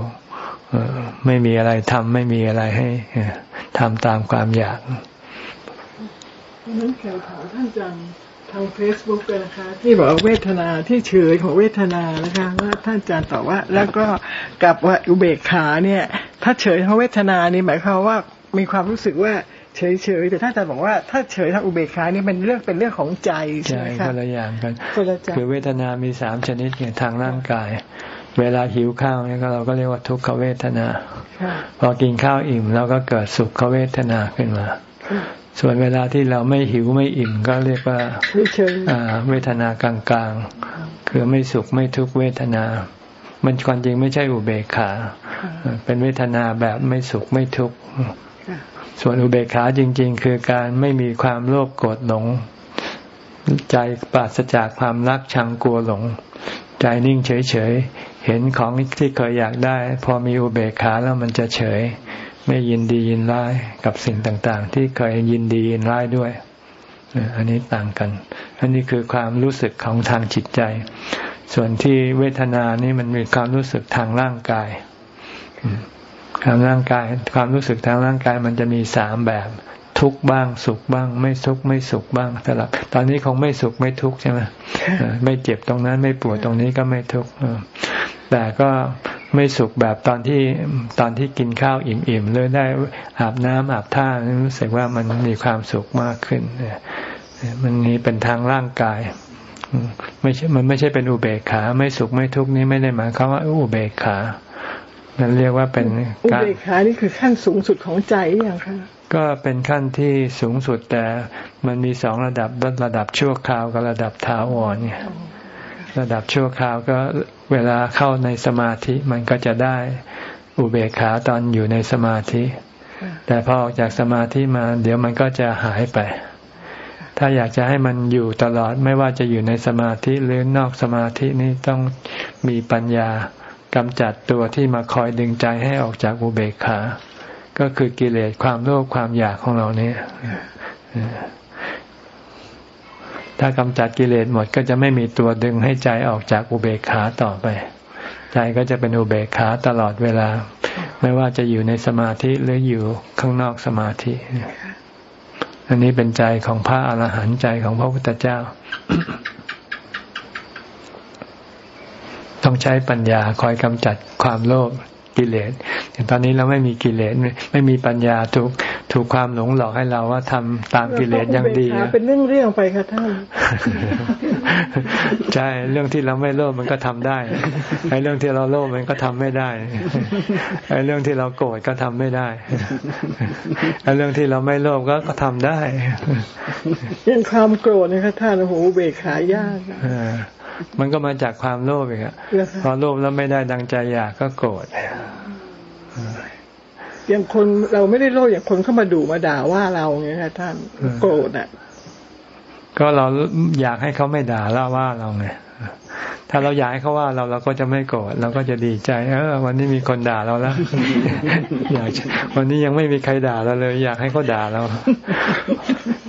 ไม่มีอะไรทำไม่มีอะไรให้ทำตามความอยากนั้นเคยถามท่านจัง ทางเฟซบุ๊กเลยนะคะที่บอกเวทนาที่เฉยของเวทนานะคะว่าท่านอาจารย์ตอบว่า แล้วก็กับว่าอุเบกขาเนี่ย ถ้าเฉยของเวทนานี่หมายความว่ามีความรู้สึกว่าเฉยเฉยแต่ท่านอาจารย์บอกว่าถ้าเฉยทางอุเบกขานี่เป็นเรื่องเป็นเรื่องของใจใช่ไหมคะคนละอย่างกันคือเวทนามีสามชนิดเนี่ยทางร่างกาย เวลาหิวข้าวเนี่ยเราก็เรียกว่าทุกขเวทนาพอกินข้าวอิ่มเราก็เกิดสุขเวทนาขึ้นมา ส่วนเวลาที่เราไม่หิวไม่อิ่มก็เรียกว่าเวทนากลางๆ คือไม่สุขไม่ทุกเวทนา มันความจริงไม่ใช่อุเบกขา เป็นเวทนาแบบไม่สุขไม่ทุกข์ส่วนอุเบกขาจริง ๆ คือการไม่มีความโลภโกรธหลง ใจปราศจากความรักชังกลัวหลง ใจนิ่งเฉยๆ เห็นของที่เคยอยากได้ พอมีอุเบกขาแล้วมันจะเฉย ไม่ยินดียินร้ายกับสิ่งต่างๆ ที่เคยยินดียินร้ายด้วยอันนี้ต่างกัน อันนี้คือความรู้สึกของทางจิตใจ ส่วนที่เวทนานี่มันมีความรู้สึกทางร่างกายทางร่างกาย ความรู้สึกทางร่างกายมันจะมีสามแบบ ทุกบ้างสุขบ้าง ไม่ทุกไม่สุขบ้างสลับ ตอนนี้คงไม่สุขไม่ทุกใช่ไหมไม่เจ็บตรงนั้นไม่ปวดตรงนี้ก็ไม่ทุก แต่ก็ไม่สุขแบบตอนที่ตอนที่กินข้าวอิ่มๆเลยได้อาบน้ำอาบท่ารู้สึกว่ามันมีความสุขมากขึ้นมันนี้เป็นทางร่างกายไม่ใช่มันไม่ใช่เป็นอุเบกขา ไม่สุขไม่ทุกข์นี้ไม่ได้หมายความว่าอุเบกขานั่นเรียกว่าเป็นอุเบกขานี่คือขั้นสูงสุดของใจอย่างคะก็เป็นขั้นที่สูงสุดแต่มันมีสองระดับระดับชั่วคราวกับระดับถาวรเนี่ยระดับชั่วคราวก็ เวลาเข้าในสมาธิมันก็จะได้อุเบกขาตอนอยู่ในสมาธิ แต่พอออกจากสมาธิมา เดี๋ยวมันก็จะหายไป ถ้าอยากจะให้มันอยู่ตลอดไม่ว่าจะอยู่ในสมาธิหรือนอกสมาธินี้ต้องมีปัญญากำจัดตัวที่มาคอยดึงใจให้ออกจากอุเบกขา ก็คือกิเลสความโลภความอยากของเราเนี่ย ถ้ากำจัดกิเลสหมดก็จะไม่มีตัวดึงให้ใจออกจากอุเบกขาต่อไป ใจก็จะเป็นอุเบกขาตลอดเวลา ไม่ว่าจะอยู่ในสมาธิหรืออยู่ข้างนอกสมาธิ อันนี้เป็นใจของพระอรหันต์ใจของพระพุทธเจ้า ต้องใช้ปัญญาคอยกำจัดความโลภ กกิเลสตอนนี้เราไม่มีกิเลสไม่มีปัญญาถูกถูกความหลงหลอกให้เราว่าทำตามกิเลสยังดีเป็นเรื่องเรื่องไปค่ะท่านใช่เรื่องที่เราไม่โลภมันก็ทำได้ไอ้เรื่องที่เราโลภมันก็ทำไม่ได้ไอ้เรื่องที่เราโกรธก็ทำไม่ได้ไอ้เรื่องที่เราไม่โลภก็ก็ทำได้ยังความโกรธนะคะท่านโอ้โหเบรกขายาก มันก็มาจากความโลภเองอะพอโลภแล้วไม่ได้ดังใจอยากก็โกรธอย่างคนเราไม่ได้โลภอย่างคนเข้ามาดูมาด่าว่าเราไงคะท่านโกรธอะ ก็เราอยากให้เขาไม่ด่าล่าว่าเราไงถ้าเราอยากให้เขาว่าเราเราก็จะไม่โกรธเราก็จะดีใจ เออ วันนี้มีคนด่าเราแล้วอยากวันนี้ยังไม่มีใครด่าเราเลย อยากให้เขาด่าเรา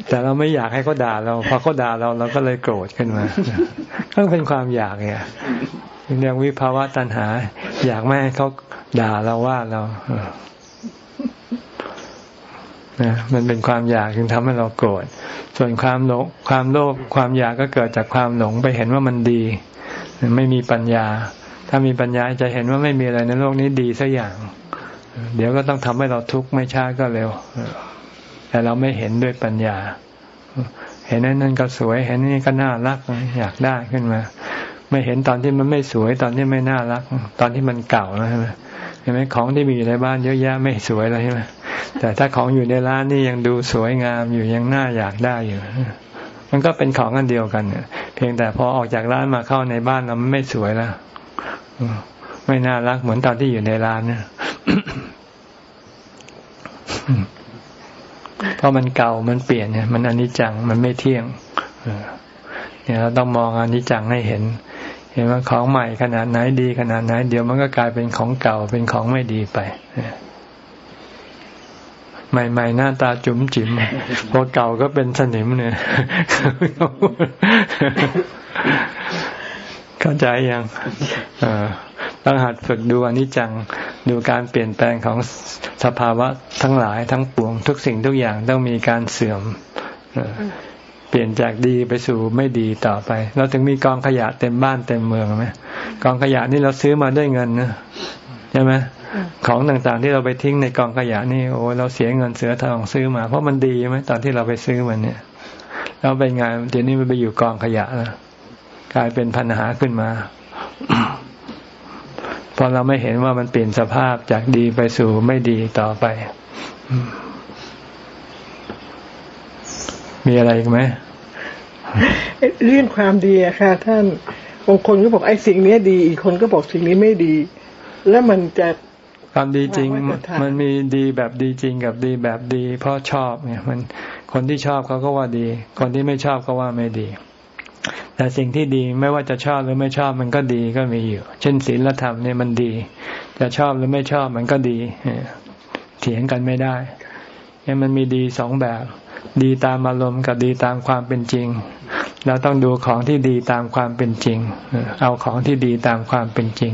แต่เราไม่อยากให้เขาด่าเราพอเขาด่าเราเราก็เลยโกรธขึ้นมาก็เป็นความอยากไงเรียกวิภาวะตัณหา อยากไม่ให้เขาด่าเราว่าเรานะมันเป็นความอยากจึงทำให้เราโกรธ ส่วนความหลงความโลภความอยากก็เกิดจากความหลงไปเห็นว่ามันดี ไม่มีปัญญา ถ้ามีปัญญาจะเห็นว่าไม่มีอะไรในโลกนี้ดีสักอย่าง เดี๋ยวก็ต้องทำให้เราทุกข์ไม่ช้าก็เร็ว แต่เราไม่เห็นด้วยปัญญา เห็นนั่นนั่นก็สวย เห็นนี่ก็น่ารักอยากได้ขึ้นมา ไม่เห็นตอนที่มันไม่สวยตอนที่ไม่น่ารัก ตอนที่มันเก่าแล้วใช่ไหมเห็นไหมของที่มีอยู่ในบ้านเยอะแยะไม่สวยแล้วใช่ไหมแต่ถ้าของอยู่ในร้านนี่ยังดูสวยงามอยู่ยังน่าอยากได้อยู่ มันก็เป็นของอันเดียวกันเพียงแต่พอออกจากร้านมาเข้าในบ้านเราไม่สวยแล้วไม่น่ารักเหมือนตอนที่อยู่ในร้านเนี่ย เพราะมันเก่ามันเปลี่ยนเนี่ยมันอนิจจังมันไม่เที่ยงเนี่ยเราต้องมองอนิจจังให้เห็น เห็นว่าของใหม่ขนาดไหนดีขนาดไหน เดี๋ยวมันก็กลายเป็นของเก่าเป็นของไม่ดีไปใหม่ๆหน้าตาจุ๋มจิ๋มพอเก่าก็เป็นสนิมเนี่ยเข้าใจยัง ต้องหัดฝึกดูอนิจจังดูการเปลี่ยนแปลงของสภาวะทั้งหลายทั้งปวง ทุกสิ่งทุกอย่างต้องมีการเสื่อมเปลี่ยนจากดีไปสู่ไม่ดีต่อไป เราถึงมีกองขยะเต็มบ้านเต็มเมืองไหมกองขยะนี่เราซื้อมาด้วยเงินนะใช่ไหมของต่างๆที่เราไปทิ้งในกองขยะนี่โอ้เราเสียเงินเสือทองซื้อมา เพราะมันดีไหมตอนที่เราไปซื้อมันเนี่ยเราไปงานเดี๋ยวนี้มันไปอยู่กองขยะแล้วกลายเป็นปัญหาขึ้นมา พอเราไม่เห็นว่ามันเปลี่ยนสภาพจากดีไปสู่ไม่ดีต่อไป มีอะไรอีกไหมเรื่องความดีอะค่ะ ท่านบางคนก็บอกไอ้สิ่งนี้ดี อีกคนก็บอกสิ่งนี้ไม่ดี แล้วมันจะความดีจริง มันมีดีแบบดีจริงกับดีแบบดี เพราะชอบเนี่ย มันคนที่ชอบเขาก็ว่าดี คนที่ไม่ชอบก็ว่าไม่ดี แต่สิ่งที่ดีไม่ว่าจะชอบหรือไม่ชอบมันก็ดีก็มีอยู่ เช่นศีลธรรมเนี่ยมันดี จะชอบหรือไม่ชอบมันก็ดีเถียงกันไม่ได้เนี่ยมันมีดีสองแบบ ดีตามอารมณ์กับดีตามความเป็นจริง เราต้องดูของที่ดีตามความเป็นจริง เอาของที่ดีตามความเป็นจริง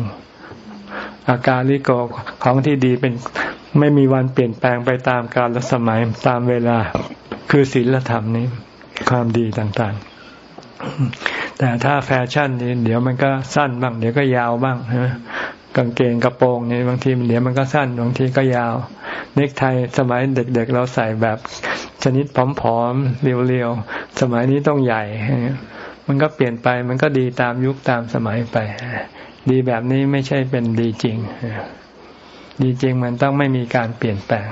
อาการลิโกของที่ดีเป็นไม่มีวันเปลี่ยนแปลงไปตามกาลสมัยตามเวลา คือศีลธรรมนี้ความดีต่างๆ แต่ถ้าแฟชั่นนี่เดี๋ยวมันก็สั้นบ้าง เดี๋ยวก็ยาวบ้างฮะกางเกงกระโปรงนี่บางทีเดี๋ยวมันก็สั้นบางทีก็ยาว เนกไทสมัยเด็กๆ เราใส่แบบชนิดผอมๆเรียวๆ สมัยนี้ต้องใหญ่ มันก็เปลี่ยนไปมันก็ดีตามยุคตามสมัยไป ดีแบบนี้ไม่ใช่เป็นดีจริง ดีจริงมันต้องไม่มีการเปลี่ยนแปลง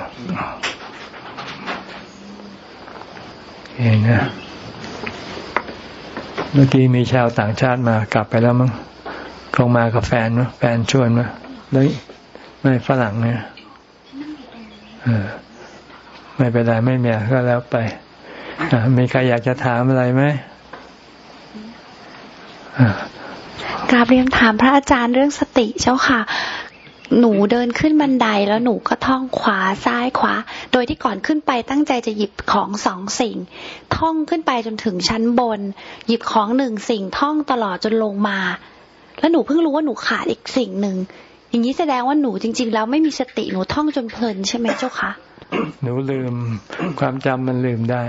เองนะ เมื่อกี้มีชาวต่างชาติมากลับไปแล้วมั้งคงมากับแฟนมั้งแฟนชวนมาแล้วไม่ฝรั่งเนี่ยไม่เป็นไรไม่มีก็แล้วไปมีใครอยากจะถามอะไรไหมกราบเรียนถามพระอาจารย์เรื่องสติเจ้าค่ะ หนูเดินขึ้นบันไดแล้วหนูก็ท่องขวาซ้ายขวา โดยที่ก่อนขึ้นไปตั้งใจจะหยิบของสองสิ่ง ท่องขึ้นไปจนถึงชั้นบน หยิบของหนึ่งสิ่งท่องตลอดจนลงมา แล้วหนูเพิ่งรู้ว่าหนูขาดอีกสิ่งหนึ่งอย่างนี้แสดงว่าหนูจริง ๆ แล้วไม่มีสติหนูท่องจนเพลินใช่ไหมเจ้าคะหนูลืมความจำมันลืมได้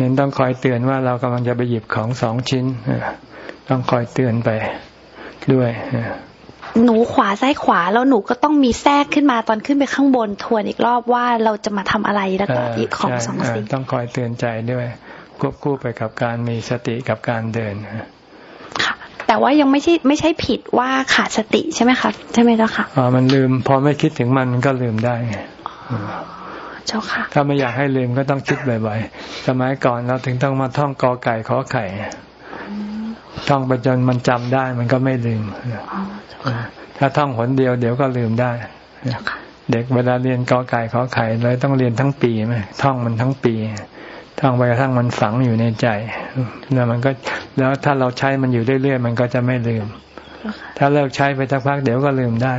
ยังต้องคอยเตือนว่าเรากำลังจะไปหยิบของสองชิ้นต้องคอยเตือนไปด้วย หนูขวาซ้ายขวาแล้วหนูก็ต้องมีแทรกขึ้นมาตอนขึ้นไปข้างบนทวนอีกรอบว่าเราจะมาทำอะไรแล้วก็อีกของสองสิ่งต้องคอยเตือนใจด้วย ควบคู่ไปกับการมีสติกับการเดินค่ะ แต่ว่ายังไม่ใช่ไม่ใช่ผิดว่าขาดสติใช่ไหมคะใช่ไหมเจ้าค่ะอ๋อมันลืม พอไม่คิดถึงมันมันก็ลืมได้เจ้าค่ะ ถ้าไม่อยากให้ลืมก็ต้องคิดบ่อยๆสมัยก่อนเราถึงต้องมาท่องกอไก่ขอไข่ ท่องไปจนมันจำได้มันก็ไม่ลืมถ้าท่องหนเดียวเดี๋ยวก็ลืมได้เด็กเวลาเรียนกอไก่ขอไข่เลยต้องเรียนทั้งปีไหมท่องมันทั้งปีท่องไปกระทั่งมันฝังอยู่ในใจแล้วมันก็แล้วถ้าเราใช้มันอยู่เรื่อยๆมันก็จะไม่ลืม ถ้าเลิกใช้ไปสักพักเดี๋ยวก็ลืมได้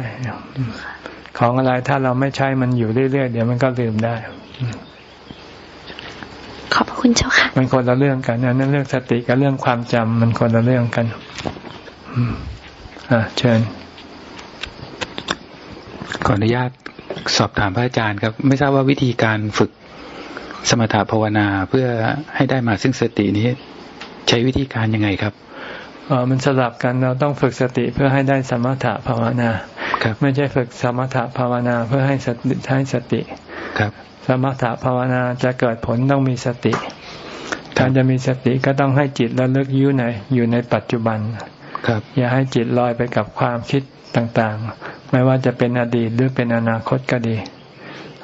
ของอะไรถ้าเราไม่ใช้มันอยู่เรื่อยๆเดี๋ยวมันก็ลืมได้ ขอบคุณเจ้าค่ะ มันคนละเรื่องกันนั่นเรื่องสติกับเรื่องความจำมันคนละเรื่องกันอ่าเชิญขออนุญาตสอบถามพระอาจารย์ครับ ไม่ทราบว่าวิธีการฝึกสมถภาวนาเพื่อให้ได้มาซึ่งสตินี้ ใช้วิธีการยังไงครับอ๋อมันสลับกันเราต้องฝึกสติเพื่อให้ได้สมถภาวนา ครับ ไม่ใช่ฝึกสมถภาวนาเพื่อให้สติให้สติ ครับส มถภาวนาจะเกิดผลต้องมีสติ การจะมีสติก็ต้องให้จิตระลึกอยู่ในอยู่ในปัจจุบันครับ อย่าให้จิตลอยไปกับความคิดต่างๆ ไม่ว่าจะเป็นอดีตหรือเป็นอนาคตก็ดี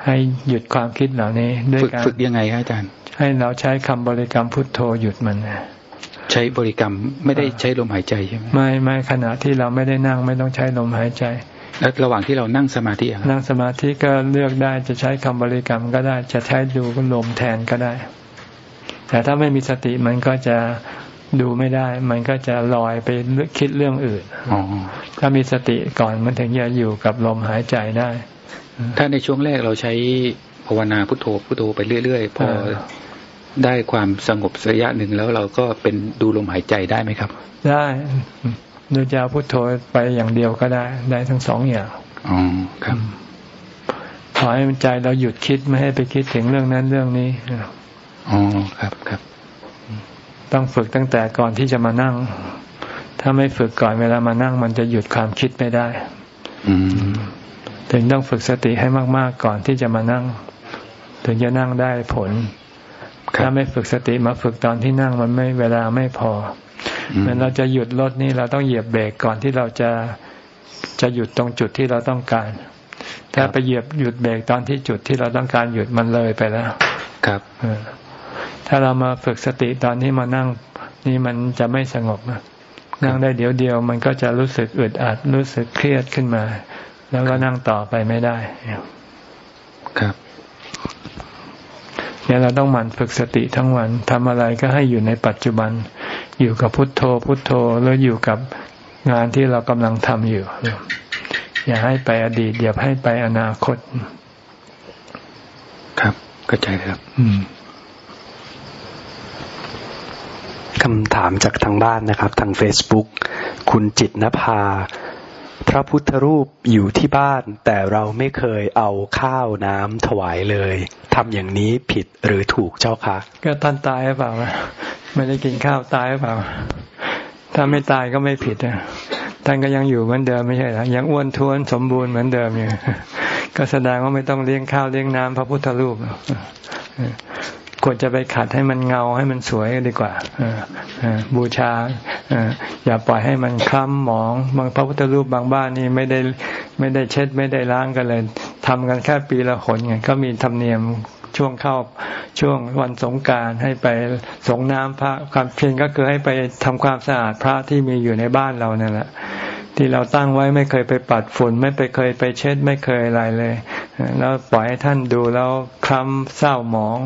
ให้หยุดความคิดเหล่านี้ ด้วยการฝึกยังไงครับอาจารย์ ให้เราใช้คำบริกรรมพุทโธหยุดมันใช้บริกรรมไม่ได้ใช้ลมหายใจใช่ไหมไม่ไม่ขณะที่เราไม่ได้นั่งไม่ต้องใช้ลมหายใจ แล้วระหว่างที่เรานั่งสมาธินั่งสมาธิก็เลือกได้จะใช้คำบริกรรมก็ได้ จะใช้ดูลมแทนก็ได้ แต่ถ้าไม่มีสติมันก็จะดูไม่ได้ มันก็จะลอยไปคิดเรื่องอื่นถ้ามีสติก่อนมันถึงจะอยู่กับลมหายใจได้ ถ้าในช่วงแรกเราใช้ภาวนาพุทโธพุทโธไปเรื่อยๆพอได้ความสงบระยะหนึ่งแล้วเราก็เป็นดูลมหายใจได้ไหมครับ ได้ โดยจะพุทโธไปอย่างเดียวก็ได้ ได้ทั้งสองอย่างอ๋อครับขอให้ใจเราหยุดคิดไม่ให้ไปคิดถึงเรื่องนั้นเรื่องนี้อ๋อครับครับ ต้องฝึกตั้งแต่ก่อนที่จะมานั่ง ถ้าไม่ฝึกก่อนเวลามานั่ง มันจะหยุดความคิดไม่ได้ อืมถึงต้องฝึกสติให้มาก ๆ ก่อนที่จะมานั่ง ถึงจะนั่งได้ผล ถ้าไม่ฝึกสติมาฝึกตอนที่นั่งมันไม่เวลาไม่พอ เหมือนเราจะหยุดรถนี่เราต้องเหยียบเบรกก่อนที่เราจะจะหยุดตรงจุดที่เราต้องการ ถ้าไปเหยียบหยุดเบรกตอนที่จุดที่เราต้องการหยุดมันเลยไปแล้ว ครับถ้าเรามาฝึกสติตอนที่มานั่ง นี่มันจะไม่สงบนั่งได้เดี๋ยวเดียว มันก็จะรู้สึกอึดอัดรู้สึกเครียดขึ้นมา แล้วก็นั่งต่อไปไม่ได้ครับ เนี่ยเราต้องหมั่นฝึกสติทั้งวันทำอะไรก็ให้อยู่ในปัจจุบัน อยู่กับพุทโธ พุทโธแล้วอยู่กับงานที่เรากำลังทำอยู่ อย่าให้ไปอดีต อย่าให้ไปอนาคต ครับเข้าใจครับ อืมคำถามจากทางบ้านนะครับ ทางเฟซบุ๊กคุณจิตนภา พระพุทธรูปอยู่ที่บ้าน แต่เราไม่เคยเอาข้าวน้ำถวายเลยทำอย่างนี้ผิดหรือถูกเจ้าคะ ก็ท่านตายหรือเปล่าไม่ได้กินข้าวตายหรือเปล่า ถ้าไม่ตายก็ไม่ผิดอะท่านก็ยังอยู่เหมือนเดิมไม่ใช่หรอยังอ้วนท้วนสมบูรณ์เหมือนเดิมอยู่ก็แสดงว่าไม่ต้องเลี้ยงข้าวเลี้ยงน้ำพระพุทธรูป ควรจะไปขัดให้มันเงาให้มันสวยดีกว่าบูชาอย่าปล่อยให้มันคล้ำหมองบางพระพุทธรูปบางบ้านนี่ไม่ได้ไม่ได้เช็ดไม่ได้ล้างกันเลยทำกันแค่ปีละหนไงก็มีธรรมเนียมช่วงเข้าช่วงวันสงการให้ไปสงน้ำพระความเพียรก็คือให้ไปทำความสะอาดพระที่มีอยู่ในบ้านเราเนี่ยแหละ ที่เราตั้งไว้ไม่เคยไปปัดฝุ่น ไม่ไปเคยไปเช็ดไม่เคยอะไรเลย แล้วปล่อยให้ท่านดูแล้วคล้ำเศร้าหมอง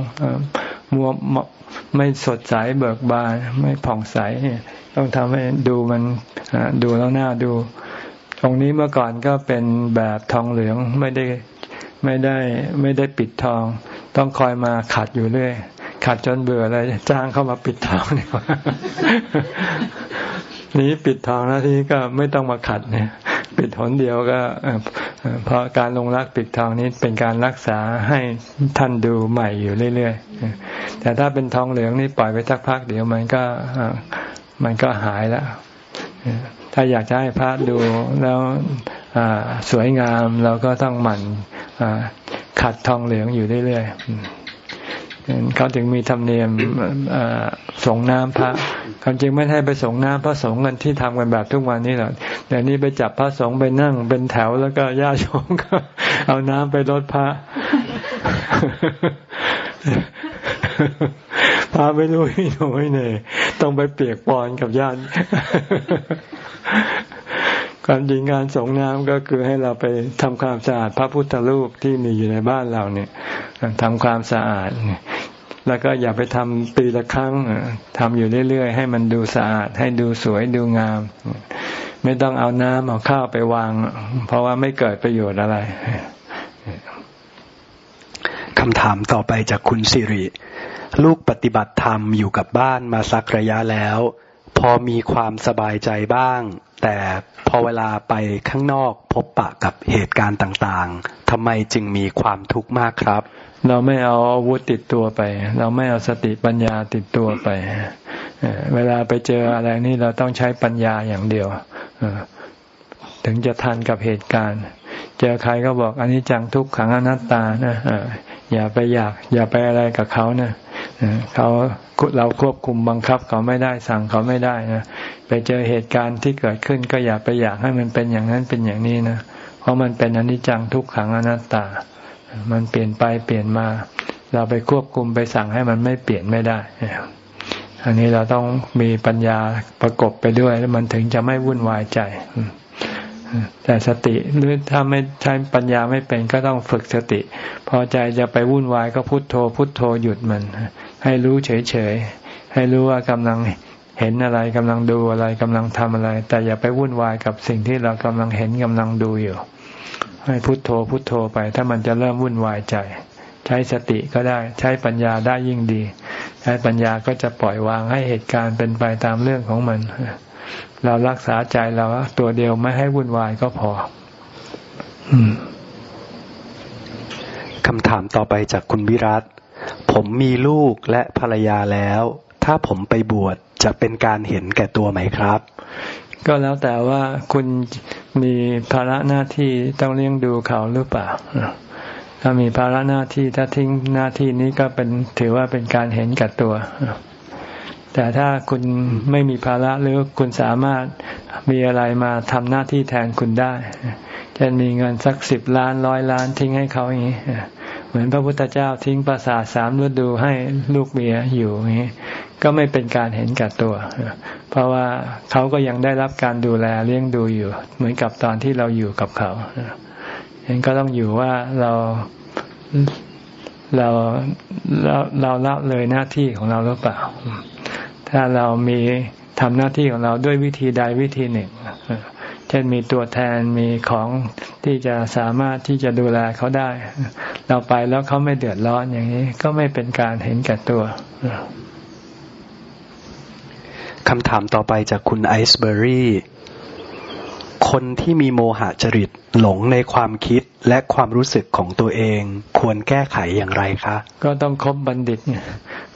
มัวไม่สดใสเบิกบานไม่ผ่องใสต้องทำให้ดูมันดูแล้วหน้าดู ตรงนี้เมื่อก่อนก็เป็นแบบทองเหลืองไม่ได้ไม่ได้ไม่ได้ปิดทอง ต้องคอยมาขัดอยู่เรื่อยขัดจนเบื่อเลยจ้างเข้ามาปิดทองนี่ นี้ปิดทองแล้วทีนี้ก็ไม่ต้องมาขัดเนี่ยปิดหนเดียวก็เพราะการลงรักปิดทองนี้เป็นการรักษาให้ท่านดูใหม่อยู่เรื่อยๆแต่ถ้าเป็นทองเหลืองนี่ปล่อยไปสักพักเดี๋ยวมันก็มันก็หายแล้วถ้าอยากจะให้พระดูแล้วสวยงามเราก็ต้องหมั่นขัดทองเหลืองอยู่เรื่อยๆเขาถึงมีธรรมเนียมส่งน้ำพระ ความจริงไม่ให้ไปส่งน้ำพระสงฆ์กันที่ทำกันแบบทุกวันนี้หรอกแต่นี่ไปจับพระสงฆ์ไปนั่งเป็นแถวแล้วก็ญาติโยมก็ เอาน้ำไปรดพระพาไม่รู้ไม่หนูไม่เน่ต้องไปเปียกปอนกับญาติความจริงงานสงน้ำก็คือให้เราไปทำความสะอาดพระพุทธรูปที่มีอยู่ในบ้านเราเนี่ยทำความสะอาด แล้วก็อย่าไปทำปีละครั้งทำอยู่เรื่อย ๆ ให้มันดูสะอาด ให้ดูสวยดูงาม ไม่ต้องเอาน้ำเอาข้าวไปวาง เพราะว่าไม่เกิดประโยชน์อะไรคำถามต่อไปจากคุณสิริ ลูกปฏิบัติธรรมอยู่กับบ้านมาสักระยะแล้ว พอมีความสบายใจบ้าง แต่พอเวลาไปข้างนอกพบปะกับเหตุการณ์ต่างๆทำไมจึงมีความทุกข์มากครับ เราไม่เอาอาวุธติดตัวไป เราไม่เอาสติปัญญาติดตัวไป เวลาไปเจออะไรนี่เราต้องใช้ปัญญาอย่างเดียวถึงจะทันกับเหตุการณ์ เจอใครก็บอกอันนี้จังทุกขังอนัตตานะอย่าไปอยาก อย่าไปอะไรกับเขานะเขาเราควบคุมบังคับเขาไม่ได้สั่งเขาไม่ได้นะไปเจอเหตุการณ์ที่เกิดขึ้นก็อย่าไปอยากให้มันเป็นอย่างนั้นเป็นอย่างนี้นะเพราะมันเป็นอนิจจังทุกขังอนัตตา มันเปลี่ยนไปเปลี่ยนมา เราไปควบคุมไปสั่งให้มันไม่เปลี่ยนไม่ได้ อันนี้เราต้องมีปัญญาประกบไปด้วย แล้วมันถึงจะไม่วุ่นวายใจ แต่สติหรือถ้าไม่ใช้ปัญญาไม่เป็นก็ต้องฝึกสติ พอใจจะไปวุ่นวายก็พุโทโธ พุโทโธหยุดมัน ให้รู้เฉยๆ ให้รู้ว่ากำลังเห็นอะไรกำลังดูอะไรกำลังทำอะไร แต่อย่าไปวุ่นวายกับสิ่งที่เรากำลังเห็นกำลังดูอยู่ ให้พุโทโธพุโทโธไป ถ้ามันจะเริ่มวุ่นวายใจ ใช้สติก็ได้ ใช้ปัญญาได้ยิ่งดี ใช้ปัญญาก็จะปล่อยวางให้เหตุการณ์เป็นไปตามเรื่องของมัน เรารักษาใจเราตัวเดียวไม่ให้วุ่นวายก็พอคำถามต่อไปจากคุณวิรัตผมมีลูกและภรรยาแล้ว ถ้าผมไปบวชจะเป็นการเห็นแก่ตัวไหมครับ ก็แล้วแต่ว่าคุณมีภาระหน้าที่ต้องเลี้ยงดูเขาหรือเปล่า ถ้ามีภาระหน้าที่ถ้าทิ้งหน้าที่นี้ก็เป็นถือว่าเป็นการเห็นแก่ตัว แต่ถ้าคุณไม่มีภาระหรือคุณสามารถมีอะไรมาทำหน้าที่แทนคุณได้จะมีเงินสักสิบล้านร้อยล้านทิ้งให้เขาอย่างนี้เหมือนพระพุทธเจ้าทิ้งปราสาทสามฤดูให้ลูกเมียอยู่อย่างนี้ ก็ไม่เป็นการเห็นแก่ตัว เพราะว่าเขาก็ยังได้รับการดูแลเลี้ยงดูอยู่ เหมือนกับตอนที่เราอยู่กับเขาเห็นก็ต้องอยู่ว่าเราเราเราเราละเลยหน้าที่ของเราหรือเปล่า ถ้าเรามีทำหน้าที่ของเราด้วยวิธีใดวิธีหนึ่งเช่นมีตัวแทนมีของที่จะสามารถที่จะดูแลเขาได้ เราไปแล้วเขาไม่เดือดร้อนอย่างนี้ ก็ไม่เป็นการเห็นแก่ตัว คำถามต่อไปจากคุณไอซ์เบอรี่คนที่มีโมหะจริตหลงในความคิดและความรู้สึกของตัวเอง ควรแก้ไขอย่างไรคะ ก็ต้องคบบัณฑิต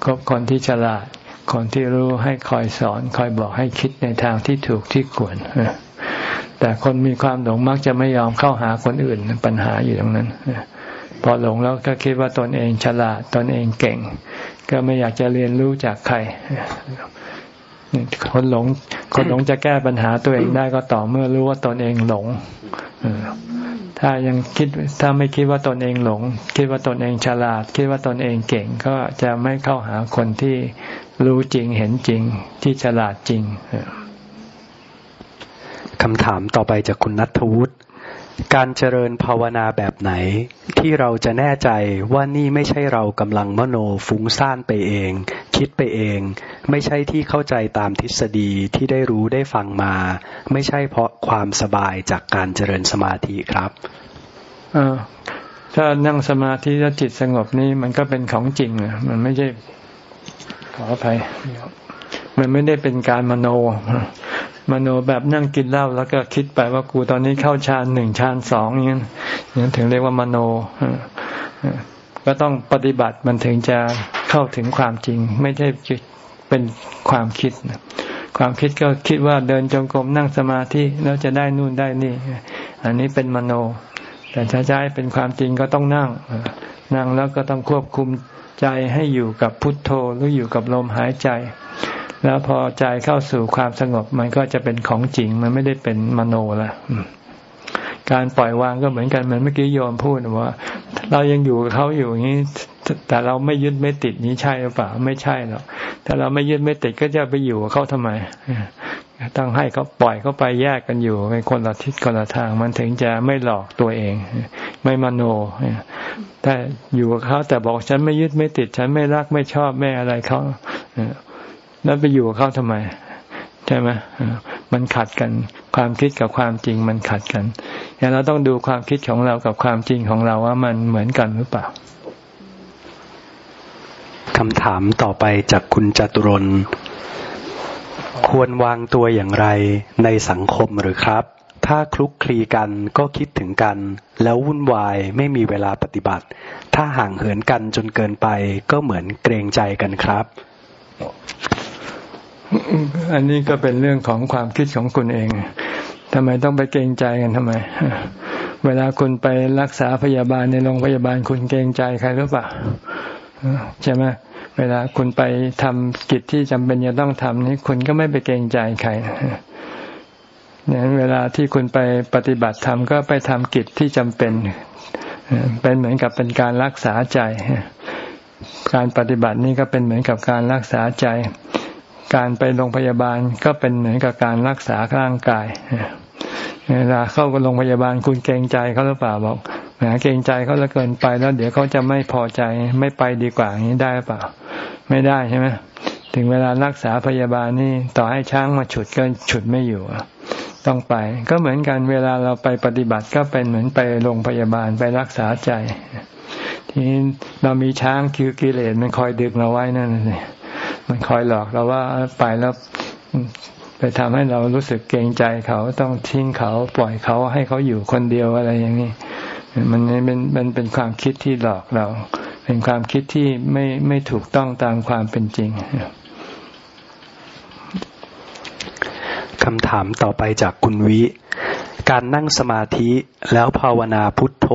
คบคนที่ฉลาด คนที่รู้ให้คอยสอน คอยบอกให้คิดในทางที่ถูกที่ควรแต่คนมีความหลงมักจะไม่ยอมเข้าหาคนอื่นปัญหาอยู่ตรงนั้นพอหลงแล้วก็คิดว่าตนเองฉลาดตนเองเก่ง ก็ไม่อยากจะเรียนรู้จากใคร คนหลง คนหลงจะแก้ปัญหาตัวเองได้ก็ต่อเมื่อรู้ว่าตนเองหลงถ้ายังคิดถ้าไม่คิดว่าตนเองหลง คิดว่าตนเองฉลาด คิดว่าตนเองเก่งก็จะไม่เข้าหาคนที่รู้จริงเห็นจริงที่ฉลาดจริงคำถามต่อไปจากคุณนัทวุฒิ การเจริญภาวนาแบบไหน ที่เราจะแน่ใจว่านี่ไม่ใช่เรากำลังมโนฟุ้งซ่านไปเอง คิดไปเอง ไม่ใช่ที่เข้าใจตามทฤษฎีที่ได้รู้ได้ฟังมา ไม่ใช่เพราะความสบายจากการเจริญสมาธิครับถ้านั่งสมาธิแล้วจิตสงบนี่มันก็เป็นของจริงมันไม่ใช่ขออภัยมันไม่ได้เป็นการมโน มโนแบบนั่งกินเหล้าแล้วก็คิดไปว่ากูตอนนี้เข้าฌานหนึ่งฌานสองอย่างนี้นถึงเรียกว่ามโนก็ต้องปฏิบัติมันถึงจะเข้าถึงความจริง ไม่ใช่เป็นความคิดความคิดก็คิดว่าเดินจงกรมนั่งสมาธิแล้วจะได้นู่นได้นี่ อันนี้เป็นมโน แต่ถ้าใจเป็นความจริงก็ต้องนั่งนั่งแล้วก็ต้องควบคุมใจให้อยู่กับพุทโธหรืออยู่กับลมหายใจ แล้วพอใจเข้าสู่ความสงบ มันก็จะเป็นของจริง มันไม่ได้เป็นมโนละการปล่อยวางก็เหมือนกันเหมือนเมื่อกี้โยมพูดว่า เรายังอยู่กับเขาอยู่อย่างนี้ แต่เราไม่ยึดไม่ติดนี้ใช่หรือเปล่าไม่ใช่หรอกถ้าเราไม่ยึดไม่ติดก็จะไปอยู่กับเขาทำไมต้องให้เขาปล่อยเขาไปแยกกันอยู่เป็นคนละทิศคนละทาง มันถึงจะไม่หลอกตัวเอง ไม่มโนถ้าอยู่กับเขาแต่บอกฉันไม่ยึดไม่ติด ฉันไม่รักไม่ชอบไม่อะไรเขา แล้วไปอยู่กับเขาทำไม ใช่ไหมมันขัดกัน ความคิดกับความจริงมันขัดกันอย่างเราต้องดูความคิดของเรากับความจริงของเราว่ามันเหมือนกันหรือเปล่าคำถามต่อไปจากคุณจตุรนควรวางตัวอย่างไรในสังคมหรือครับ ถ้าคลุกคลีกันก็คิดถึงกัน แล้ววุ่นวายไม่มีเวลาปฏิบัติ ถ้าห่างเหินกันจนเกินไปก็เหมือนเกรงใจกันครับ อันนี้ก็เป็นเรื่องของความคิดของคุณเองทำไมต้องไปเกรงใจกันทำไม เวลาคุณไปรักษาพยาบาลในโรงพยาบาลคุณเกรงใจใครหรือเปล่าใช่ไหมเวลาคุณไปทำกิจที่จำเป็นจะต้องทำนี่คุณก็ไม่ไปเกรงใจใครเนี่ยเวลาที่คุณไปปฏิบัติธรรมก็ไปทำกิจที่จำเป็น เป็นเหมือนกับเป็นการรักษาใจ การปฏิบัตินี่ก็เป็นเหมือนกับการรักษาใจ การไปโรงพยาบาลก็เป็นเหมือนกับการรักษาร่างกายเวลาเข้าโรงพยาบาลคุณเกรงใจเขาหรือเปล่าบอกแหมเกรงใจเขาแล้วเกินไปแล้ว เดี๋ยวเขาจะไม่พอใจไม่ไปดีกว่าอย่างนี้ได้หรือเปล่า ไม่ได้ใช่ไหมถึงเวลารักษาพยาบาลนี่ต่อให้ช้างมาฉุดก็ฉุดไม่อยู่ต้องไป ก็เหมือนกันเวลาเราไปปฏิบัติก็เป็นเหมือนไปโรงพยาบาลไปรักษาใจ ทีนี้เรามีช้างคิวกิเลสมันคอยดึงเราไว้นั่นเลย มันคอยหลอกเราว่าไปแล้วไปทำให้เรารู้สึกเกรงใจเขาต้องทิ้งเขาปล่อยเขาให้เขาอยู่คนเดียวอะไรอย่างนี้ มันเป็นมันเป็นความคิดที่หลอกเรา เป็นความคิดที่ไม่ไม่ถูกต้องตามความเป็นจริงคำถามต่อไปจากคุณวิ การนั่งสมาธิแล้วภาวนาพุทโธ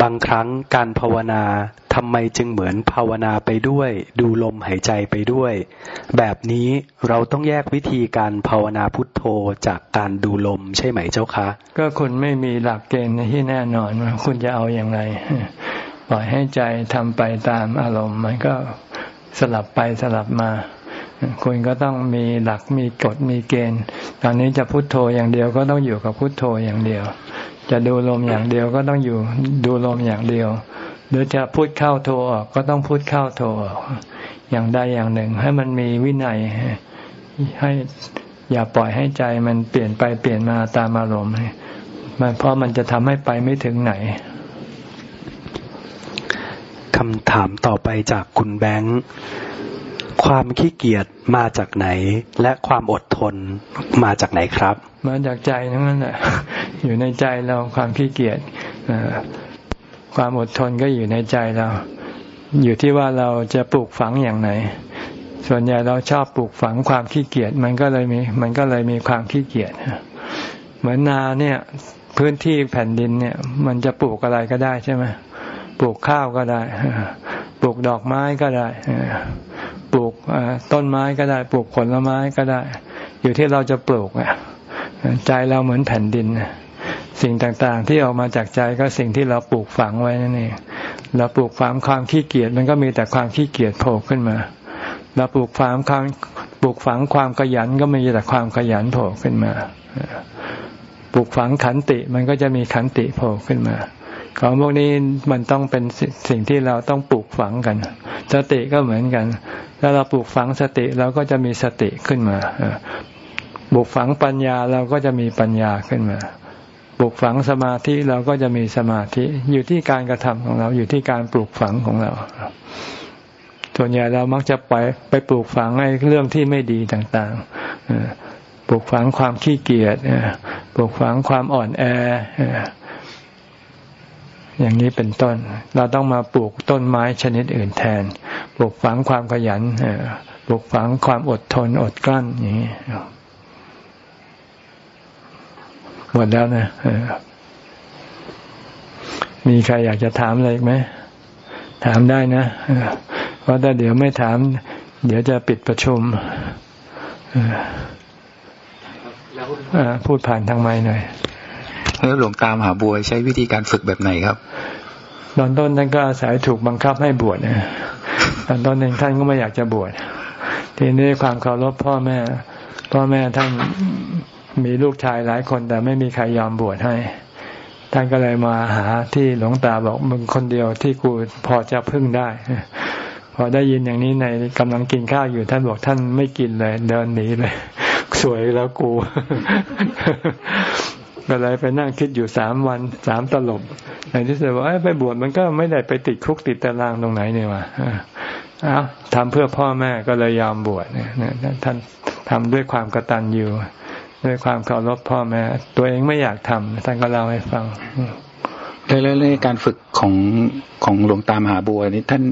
บางครั้งการภาวนาทำไมจึงเหมือนภาวนาไปด้วย ดูลมหายใจไปด้วย แบบนี้เราต้องแยกวิธีการภาวนาพุทโธจากการดูลมใช่ไหมเจ้าคะ ก็คุณไม่มีหลักเกณฑ์ที่แน่นอนว่าคุณจะเอาอย่างไร ปล่อยให้ใจทำไปตามอารมณ์มันก็สลับไปสลับมาคุณก็ต้องมีหลักมีกฎมีเกณฑ์ ตอนนี้จะพุโทโธอย่างเดียวก็ต้องอยู่กับพุโทโธอย่างเดียว จะดูลมอย่างเดียวก็ต้องอยู่ดูลมอย่างเดียว หรือจะพูดเข้าโทรออกก็ต้องพูดเข้าโทรออกอย่างใดอย่างหนึ่ง ให้มันมีวินัยให้อย่าปล่อยให้ใจมันเปลี่ยนไปเปลี่ยนมาตามอารมณ์มันเพราะมันจะทำให้ไปไม่ถึงไหนคำถามต่อไปจากคุณแบงค์ความขี้เกียจมาจากไหน และความอดทนมาจากไหนครับ มาจากใจทั้งนั้นแหละ อยู่ในใจเราความขี้เกียจความอดทนก็อยู่ในใจเรา อยู่ที่ว่าเราจะปลูกฝังอย่างไหน ส่วนใหญ่เราชอบปลูกฝังความขี้เกียจมันก็เลยมี มันก็เลยมีความขี้เกียจเหมือนนาเนี่ยพื้นที่แผ่นดินเนี่ย มันจะปลูกอะไรก็ได้ใช่ไหมปลูกข้าวก็ได้ ปลูกดอกไม้ก็ได้ ปลูกต้นไม้ก็ได้ ปลูกผลไม้ก็ได้ อยู่ที่เราจะปลูกใจเราเหมือนแผ่นดิน สิ่งต่างๆ ที่ออกมาจากใจก็สิ่งที่เราปลูกฝังไว้นั่นเองเราปลูกฝังความขี้เกียจมันก็มีแต่ความขี้เกียจโผล่ขึ้นมาเราปลูกฝังความปลูกฝังความขยันก็มีแต่ความขยันโผล่ขึ้นมาปลูกฝังขันติมันก็จะมีขันติโผล่ขึ้นมาของพวกนี้มันต้องเป็นสิ่งที่เราต้องปลูกฝังกัน สติก็เหมือนกัน ถ้าเราปลูกฝังสติเราก็จะมีสติขึ้นมาปลูกฝังปัญญาเราก็จะมีปัญญาขึ้นมา ปลูกฝังสมาธิเราก็จะมีสมาธิอยู่ที่การกระทำของเราอยู่ที่การปลูกฝังของเราส่วนใหญ่เรามักจะไปไปปลูกฝังไอ้เรื่องที่ไม่ดีต่างๆปลูกฝังความขี้เกียจปลูกฝังความอ่อนแอ อย่างนี้เป็นต้น เราต้องมาปลูกต้นไม้ชนิดอื่นแทน ปลูกฝังความขยันปลุกฝังความอดทนอดกลั้นอย่างนี้ หมดแล้วนะมีใครอยากจะถามอะไรอีกไหม ถามได้นะเพราะถ้าเดี๋ยวไม่ถาม เดี๋ยวจะปิดประชุมพูดผ่านทางไม้หน่อย แล้วหลวงตามหาบัวใช้วิธีการฝึกแบบไหนครับ ตอนต้นท่านก็อาศัยถูกบังคับให้บวชนะตอนต้นเองท่านก็ไม่อยากจะบวช ทีนี้ความเคารพพ่อแม่ พ่อแม่ท่าน มีลูกชายหลายคนแต่ไม่มีใครยอมบวชให้ ท่านก็เลยมาหาที่หลวงตาบอกมึงคนเดียวที่กูพอจะพึ่งได้ พอได้ยินอย่างนี้ในกำลังกินข้าวอยู่ท่านบอกท่านไม่กินเลย เดินหนีเลย สวยแล้วกู ก็เลยไปนั่งคิดอยู่สามวันสามตลบในที่สุดว่าไปบวชมันก็ไม่ได้ไปติดคุกติดตารางตรงไหนเนี่ยวะเอาทำเพื่อพ่อแม่ก็เลยยอมบวชเนี่ยท่านทำด้วยความกตัญญู ด้วยความเคารพพ่อแม่ตัวเองไม่อยากทำท่านก็เล่าให้ฟังแล้วในการฝึกของของหลวงตามหาบัวนี้ท่าน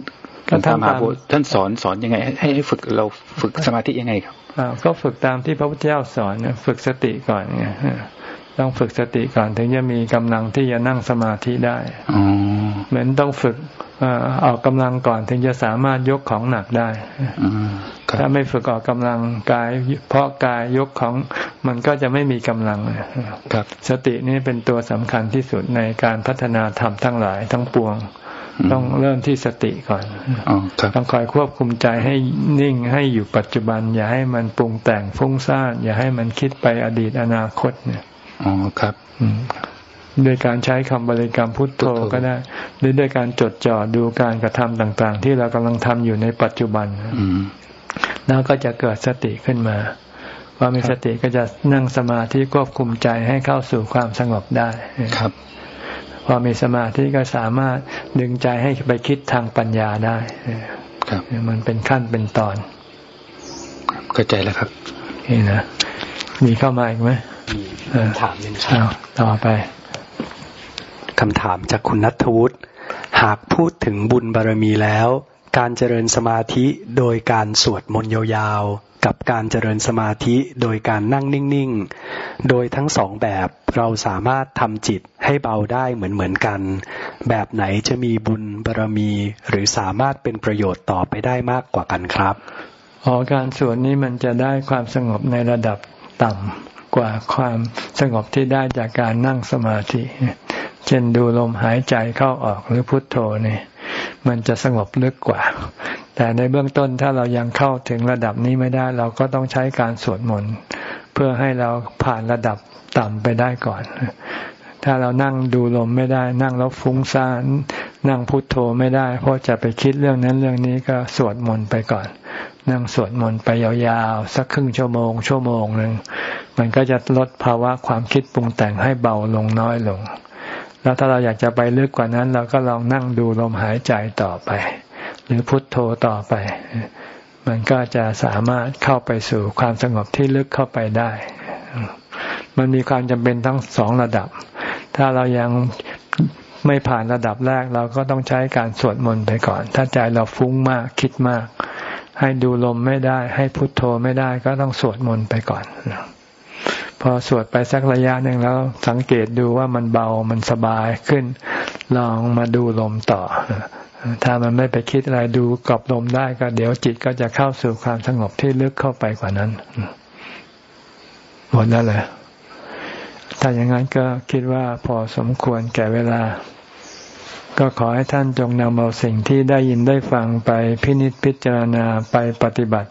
หลวงตามหาบัวท่านสอนสอนยังไง ให้ให้ฝึกเราฝึกสมาธิยังไงครับก็ฝึกตามที่พระพุทธเจ้าสอนฝึกสติก่อนไงต้องฝึกสติก่อนถึงจะมีกำลังที่จะนั่งสมาธิได้เหมือนต้องฝึก ออกกำลังก่อนถึงจะสามารถยกของหนักได้ถ้าไม่ฝึกออกกำลังกาย เพราะกายยกของมันก็จะไม่มีกำลังครับสตินี่เป็นตัวสำคัญที่สุดในการพัฒนาธรรมทั้งหลายทั้งปวง ต้องเริ่มที่สติก่อนต้องคอยควบคุมใจให้นิ่งให้อยู่ปัจจุบัน อย่าให้มันปรุงแต่งฟุ้งซ่านอย่าให้มันคิดไปอดีตอนาคตเนี่ยอ๋อครับ ด้วยการใช้คำบริกรรมพุทโธก็ได้ หรือด้วยการจดจ่อดูการกระทำต่างๆ ที่เรากำลังทำอยู่ในปัจจุบันแล้วก็จะเกิดสติขึ้นมาพอมีสติก็จะนั่งสมาธิควบคุมใจให้เข้าสู่ความสงบได้ครับ พอมีสมาธิก็สามารถดึงใจให้ไปคิดทางปัญญาได้ครับมันเป็นขั้นเป็นตอนเข้าใจแล้วครับนี่นะมีเข้ามาอีกไหมถามหนึ่งครับต่อไปคำถามจากคุณนัทวุฒิหากพูดถึงบุญบารมีแล้ว การเจริญสมาธิโดยการสวดมนต์ยาวๆ กับการเจริญสมาธิโดยการนั่งนิ่งๆ โดยทั้งสองแบบเราสามารถทำจิตให้เบาได้เหมือนๆกัน แบบไหนจะมีบุญบารมี หรือสามารถเป็นประโยชน์ต่อไปได้มากกว่ากันครับอ๋อการสวดนี้มันจะได้ความสงบในระดับต่ำกว่าความสงบที่ได้จากการนั่งสมาธิ เช่นดูลมหายใจเข้าออกหรือพุทโธนี่มันจะสงบลึกกว่า แต่ในเบื้องต้นถ้าเรายังเข้าถึงระดับนี้ไม่ได้ เราก็ต้องใช้การสวดมนต์เพื่อให้เราผ่านระดับต่ำไปได้ก่อน ถ้าเรานั่งดูลมไม่ได้ นั่งแล้วฟุ้งซ่านนั่งพุทโธไม่ได้ เพราะจะไปคิดเรื่องนั้นเรื่องนี้ก็สวดมนต์ไปก่อน นั่งสวดมนต์ไปยาวๆ สักครึ่งชั่วโมง ชั่วโมงหนึ่งมันก็จะลดภาวะความคิดปรุงแต่งให้เบาลงน้อยลง แล้วถ้าเราอยากจะไปลึกกว่านั้น เราก็ลองนั่งดูลมหายใจต่อไป หรือพุทโธต่อไป มันก็จะสามารถเข้าไปสู่ความสงบที่ลึกเข้าไปได้ มันมีความจำเป็นทั้งสองระดับ ถ้าเรายังไม่ผ่านระดับแรกเราก็ต้องใช้การสวดมนต์ไปก่อน ถ้าใจเราฟุ้งมากคิดมาก ให้ดูลมไม่ได้ ให้พุทโธไม่ได้ก็ต้องสวดมนต์ไปก่อน พอสวดไปสักระยะหนึ่งแล้ว สังเกตดูว่ามันเบามันสบายขึ้น ลองมาดูลมต่อ ถ้ามันไม่ไปคิดอะไรดูกับลมได้ก็เดี๋ยวจิตก็จะเข้าสู่ความสงบที่ลึกเข้าไปกว่านั้นหมดแล้วเลยถ้าอย่างนั้นก็คิดว่าพอสมควรแก่เวลา ก็ขอให้ท่านจงนำเอาสิ่งที่ได้ยินได้ฟังไปพินิจพิจารณาไปปฏิบัติ